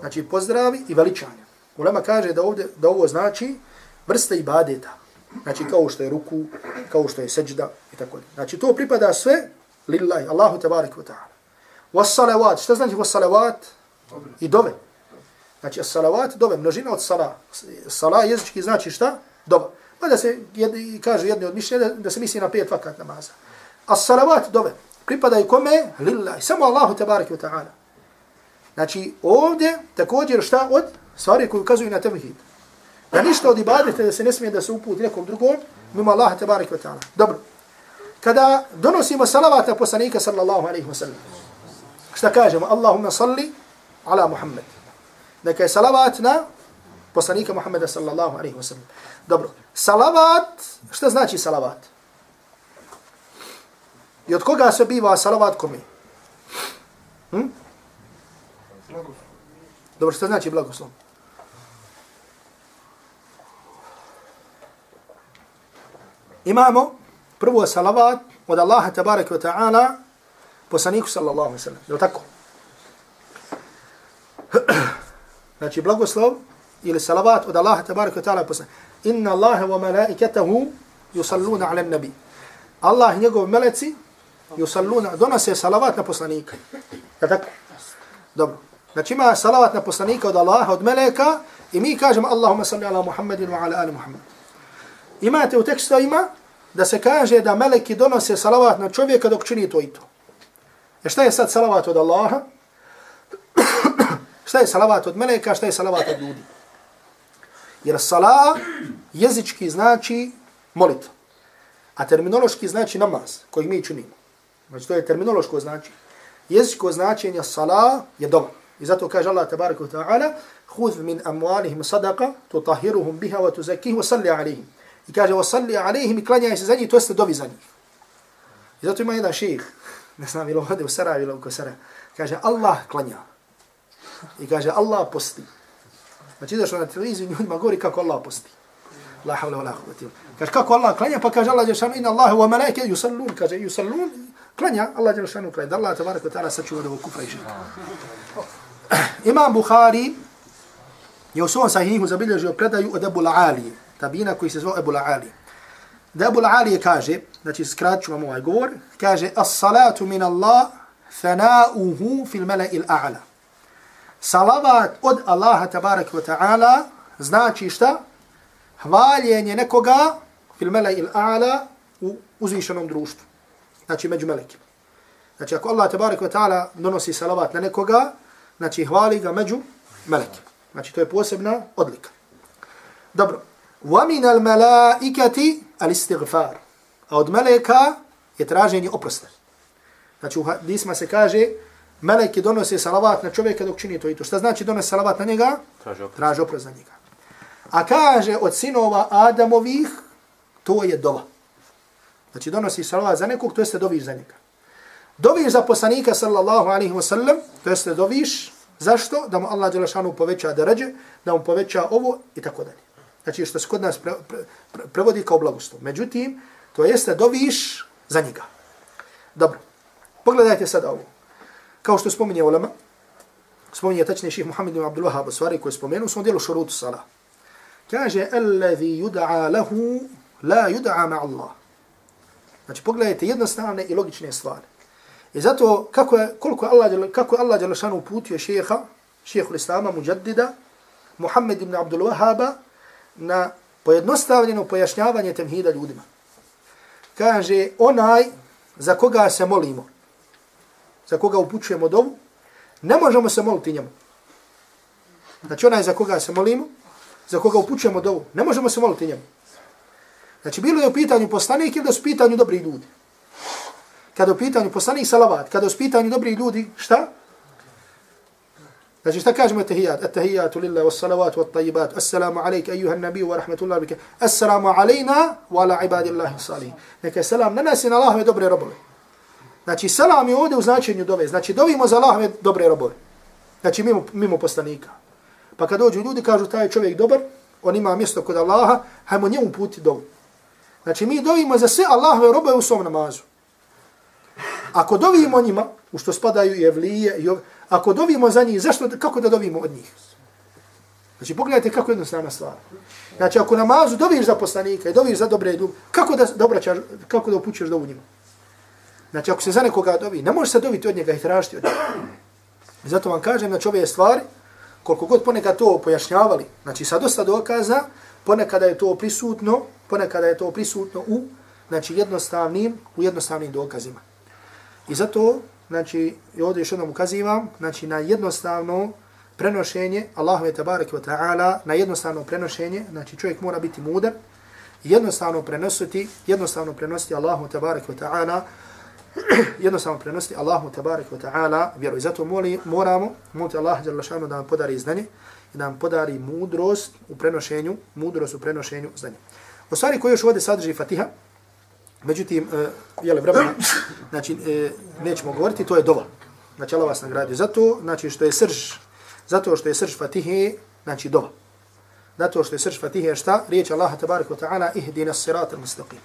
Znači pozdravi i veličanje. Ulema kaže da, ovdje, da ovo znači vrste ibadeta. Znači kao što je ruku, kao što je seđda i tako dalje. Znači to pripada sve lillahi, Allahu tabarik wa ta'ala. Was salavat, šta znači was salavat? I dove. Znači salavat, dove, množina od sala. Sala jezički znači šta? Dove. Pa da se jed, kaže jedne od mišljenja da, se misli na pet vakat namaza. A salavat, dove, pripadaju kome? Lillahi, samo Allahu tabarik wa ta'ala. Znači ovdje također šta od stvari koje ukazuju na tevhid. Da ništa od ibadete da se ne smije da se uputi nekom drugom, mimo Allaha tabarik wa ta'ala. Dobro. Kada donosimo salavata poslanika sallallahu alaihi wa sallam, šta kažemo? Allahumma salli ala Muhammed. Dakle, salavat na poslanika Muhammeda sallallahu alaihi wa sallam. Dobro. Salavat, šta znači salavat? I od koga se biva salavat kome? Hm? Dobro, što znači blagoslov? Imamo prvo salavat od Allaha tabarak wa ta'ala poslaniku sallallahu alaihi sallam. Je tako? znači blagoslov ili salavat od Allaha tabarak wa ta'ala poslaniku. Inna Allahe wa malaikatahu yusalluna ala nabi. Allah i njegov meleci yusalluna, donose salavat na poslanika. Je tako? Dobro. Znači ima salavat na poslanika od Allaha, od meleka i mi kažemo Allahumma salli ala Muhammedin wa ala ali Muhammed. Imate u tekstovima da se kaže da meleki donose salavat na čovjeka dok čini to i to. E šta je sad salavat od Allaha? šta je salavat od meleka, šta je salavat od ljudi? Jer sala jezički znači molitva. A terminološki znači namaz koji mi činimo. Znači to je terminološko znači. Jezičko značenje sala je doma. I zato kaže Allah tabaraka ta'ala Huz min amualihim sadaqa tutahiruhum biha wa tuzakih wa salli alihim. I kaže wa salli alihim i klanjaj se za njih, to jeste dovi za njih. I zato ima jedan ših, ne znam ili ovdje u Sarajevo ili u Kosara, kaže Allah klanja. I kaže Allah posti. Znači izašao na televiziju ljudima govori kako Allah posti. La havla wa la huvati. Kaže kako Allah klanja, pa kaže Allah ješanu inna Allahe wa malaike yusallun. Kaže yusallun, klanja, Allah ješanu klanja. Da Allah tabaraka ta'ala sačuva da ovo kufra i širka. Imam Bukhari je u svom sahihu zabilježio predaju od Ebu La'ali, tabina koji se zvao Ebu La'ali. Da Ebu La'ali kaže, znači skraću vam ovaj govor, kaže As-salatu min Allah fana'uhu fil mala'i a'la. Salavat od Allaha tabarak wa ta'ala znači šta? Hvaljenje nekoga fil mala'i a'la u uzvišenom društvu. Znači među melekima. Znači ako Allah tabarak wa ta'ala donosi salavat na nekoga, znači hvali ga među melekima. Znači to je posebna odlika. Dobro. وَمِنَ الْمَلَائِكَةِ الْإِسْتِغْفَارِ A od meleka je traženje oprosta. Znači u hadisma se kaže meleki donose salavat na čovjeka dok čini to i to. Šta znači donose salavat na njega? Traže oprost za njega. A kaže od sinova Adamovih to je dova. Znači donosi salavat za nekog, to jeste doviš za njega. Doviš za poslanika sallallahu alaihi wasallam, to jeste doviš Zašto? Da mu Allah Đelešanu poveća darađe, da mu poveća ovo i tako dalje. Znači što se kod nas pre, pre, pre, prevodi kao blagoslov. Međutim, to jeste doviš za njega. Dobro. Pogledajte sad ovo. Kao što spominje ulema, spominje tačni ših Muhammed ibn Abdul Wahab, koji je spomenu, su dijelu šurutu sala. Kaže, Alladhi yud'a lahu, la yud'a ma Allah. Znači, pogledajte jednostavne i logične stvari. I zato kako je koliko Allah kako Allah dželle šanu uputio šeha, šejhul Islama Mujaddida Muhammed ibn Abdul Wahaba, na Pojednostavljeno pojašnjavanje temhida ljudima. Kaže, onaj za koga se molimo, za koga upućujemo dovu, ne možemo se moliti njemu. Znači, onaj za koga se molimo, za koga upućujemo dovu, ne možemo se moliti njemu. Znači, bilo je u pitanju poslanik ili da su u pitanju dobri ljudi. Kada u pitanju poslanik salavat, kada u pitanju dobri ljudi, šta? Znači šta kažemo etahijat? Etahijatu lillahi was salawatu wat tayyibat. Assalamu alayka ayyuha nabiju, wa rahmatullahi wa barakatuh. Assalamu alayna wa ala ibadillahi salihin. Neka selam na nas i na Allahove dobre robove. Znači selam je ovdje u značenju dove. Znači dovimo za Allahove dobre robove. Znači mimo, mimo poslanika. Pa kad dođu ljudi kažu taj čovjek dobar, on ima mjesto kod Allaha, hajmo njemu puti dovu. Znači mi dovimo za sve Allahove robove u svom namazu. Ako dovimo njima, u što spadaju i evlije, i ov... ako dovimo za njih, zašto, kako da dovimo od njih? Znači, pogledajte kako je jednostavna stvar. Znači, ako namazu doviš za poslanika i doviš za dobre ljubi, kako da, da obraćaš, kako da upućeš dovu njima? Znači, ako se za nekoga dovi, ne možeš se dobiti od njega i tražiti od njega. Zato vam kažem, znači, ove stvari, koliko god ponekad to pojašnjavali, znači, sa dosta dokaza, ponekada je to prisutno, ponekada je to prisutno u, znači, jednostavnim, u jednostavnim dokazima. I zato, znači, i ovdje još jednom ukazivam, znači, na jednostavno prenošenje Allahove tabareke wa ta'ala, na jednostavno prenošenje, znači, čovjek mora biti mudar, jednostavno prenositi, jednostavno prenositi Allahu tabareke wa ta'ala, jednostavno prenositi Allahu tabareke wa ta'ala vjeru. I zato moli, moramo, moliti Allah šanu da nam podari znanje i da nam podari mudrost u prenošenju, mudrost u prenošenju znanja. U stvari koje još ovdje sadrži Fatiha, Međutim, e, uh, jele vremena, znači, uh, nećemo govoriti, to je dova. Znači, Allah vas nagradio. Zato, znači, što je srž, zato što je srž Fatihe, znači, dova. Zato što je srž Fatihe, šta? Riječ Allaha tabaraka wa ta'ala, ihdina sirat al-mustaqim.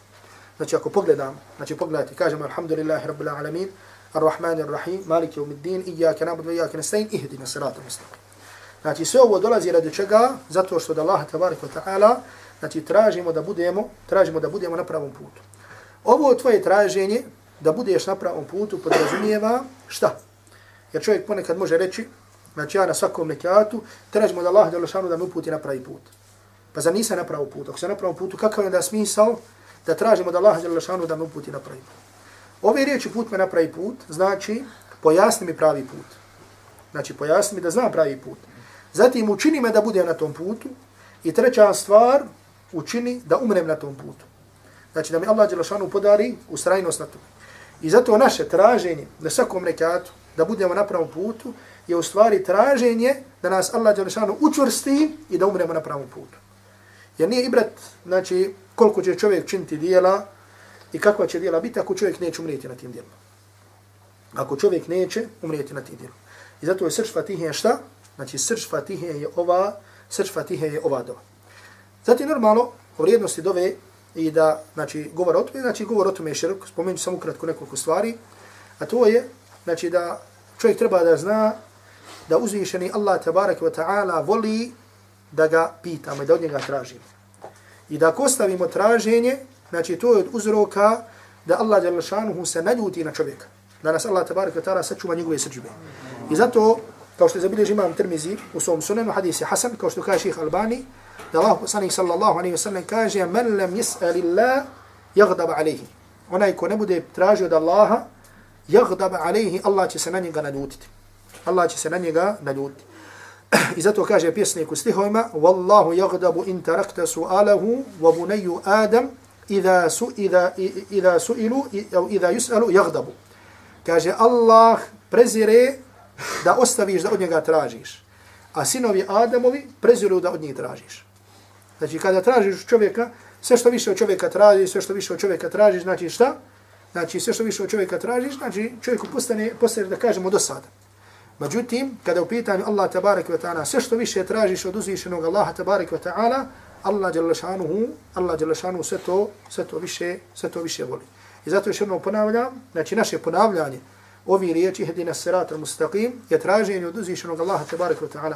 Znači, ako pogledam, znači, pogledajte, kažemo, alhamdulillahi rabbil alamin, ar-Rahman ar-Rahim, malik yawmiddin, iyaka nabudu, iyaka nastain, ihdina sirat al-mustaqim. Znači, sve ovo dolazi radi čega? Zato što da Allaha tabaraka wa ta'ala, znači, tražimo da budemo, tražimo da budemo na pravom putu. Ovo tvoje traženje da budeš na pravom putu podrazumijeva šta? Jer čovjek ponekad može reći, znači ja na svakom nekatu tražimo da Allah Đelešanu da me uputi na pravi put. Pa za nisam na pravom putu? Ako sam na pravom putu, kakav je da smisao da tražimo da Allah Đelešanu da me uputi na pravi put? Ove riječi put me na pravi put znači pojasni mi pravi put. Znači pojasni mi da znam pravi put. Zatim učini me da budem na tom putu i treća stvar učini da umrem na tom putu. Znači da mi Allah Đelešanu podari ustrajnost na to. I zato naše traženje na svakom rekatu da budemo na pravom putu je u stvari traženje da nas Allah Đelešanu učvrsti i da umremo na pravom putu. Jer nije ibrat, znači, koliko će čovjek činiti dijela i kakva će dijela biti ako čovjek neće umrijeti na tim dijelima. Ako čovjek neće umrijeti na tim dijelima. I zato je srč Fatihe šta? Znači, srč Fatihe je ova, srč Fatihe je ova dova. Zatim normalno, u vrijednosti dove i da znači govor o tome, znači govor o tome je širok, spomenut samo kratko nekoliko stvari, a to je znači da čovjek treba da zna da uzvišeni Allah tabarak wa ta'ala voli da ga pitamo i da od njega tražimo. I da ako ostavimo traženje, znači to je od uzroka da Allah Đalešanuhu se naljuti na čovjeka. Da nas Allah tabarak wa ta'ala sačuva njegove srđbe. I zato, kao što je zabilježi imam Tirmizi u svom sunenu, hadisi Hasan, kao što kaže ših Albani, da Allah poslanik sallallahu alaihi wa sallam kaže men lem yis'ali Allah yaghdab alaihi. Onaj ko ne bude tražio od Allaha, yaghdab alaihi, Allah će se na njega naljutiti. Allah će se na njega naljutiti. I zato kaže pjesnik u stihovima Wallahu yaghdabu in tarakta su'alahu wa bunayyu Adam idha su idha idha su'ilu aw idha yus'alu yaghdabu. Kaže Allah prezire da ostaviš da od njega tražiš. A sinovi Adamovi preziru da od njih tražiš. Znači, kada tražiš čovjeka, sve što više od čovjeka tražiš, sve što više od čovjeka tražiš, znači šta? Znači, sve što više od čovjeka tražiš, znači čovjeku postane, postane da kažemo do sada. Međutim, kada u pitanju Allah tabarak wa ta'ala, sve što više tražiš od uzvišenog Allaha tabarak wa ta'ala, Allah djelašanuhu, Allah djelašanuhu sve to, sve to više, sve to više voli. I zato još jednom ponavljam, znači naše ponavljanje ovi riječi, hedina sirat al-mustaqim, je traženje od uzvišenog Allaha tabarak wa ta'ala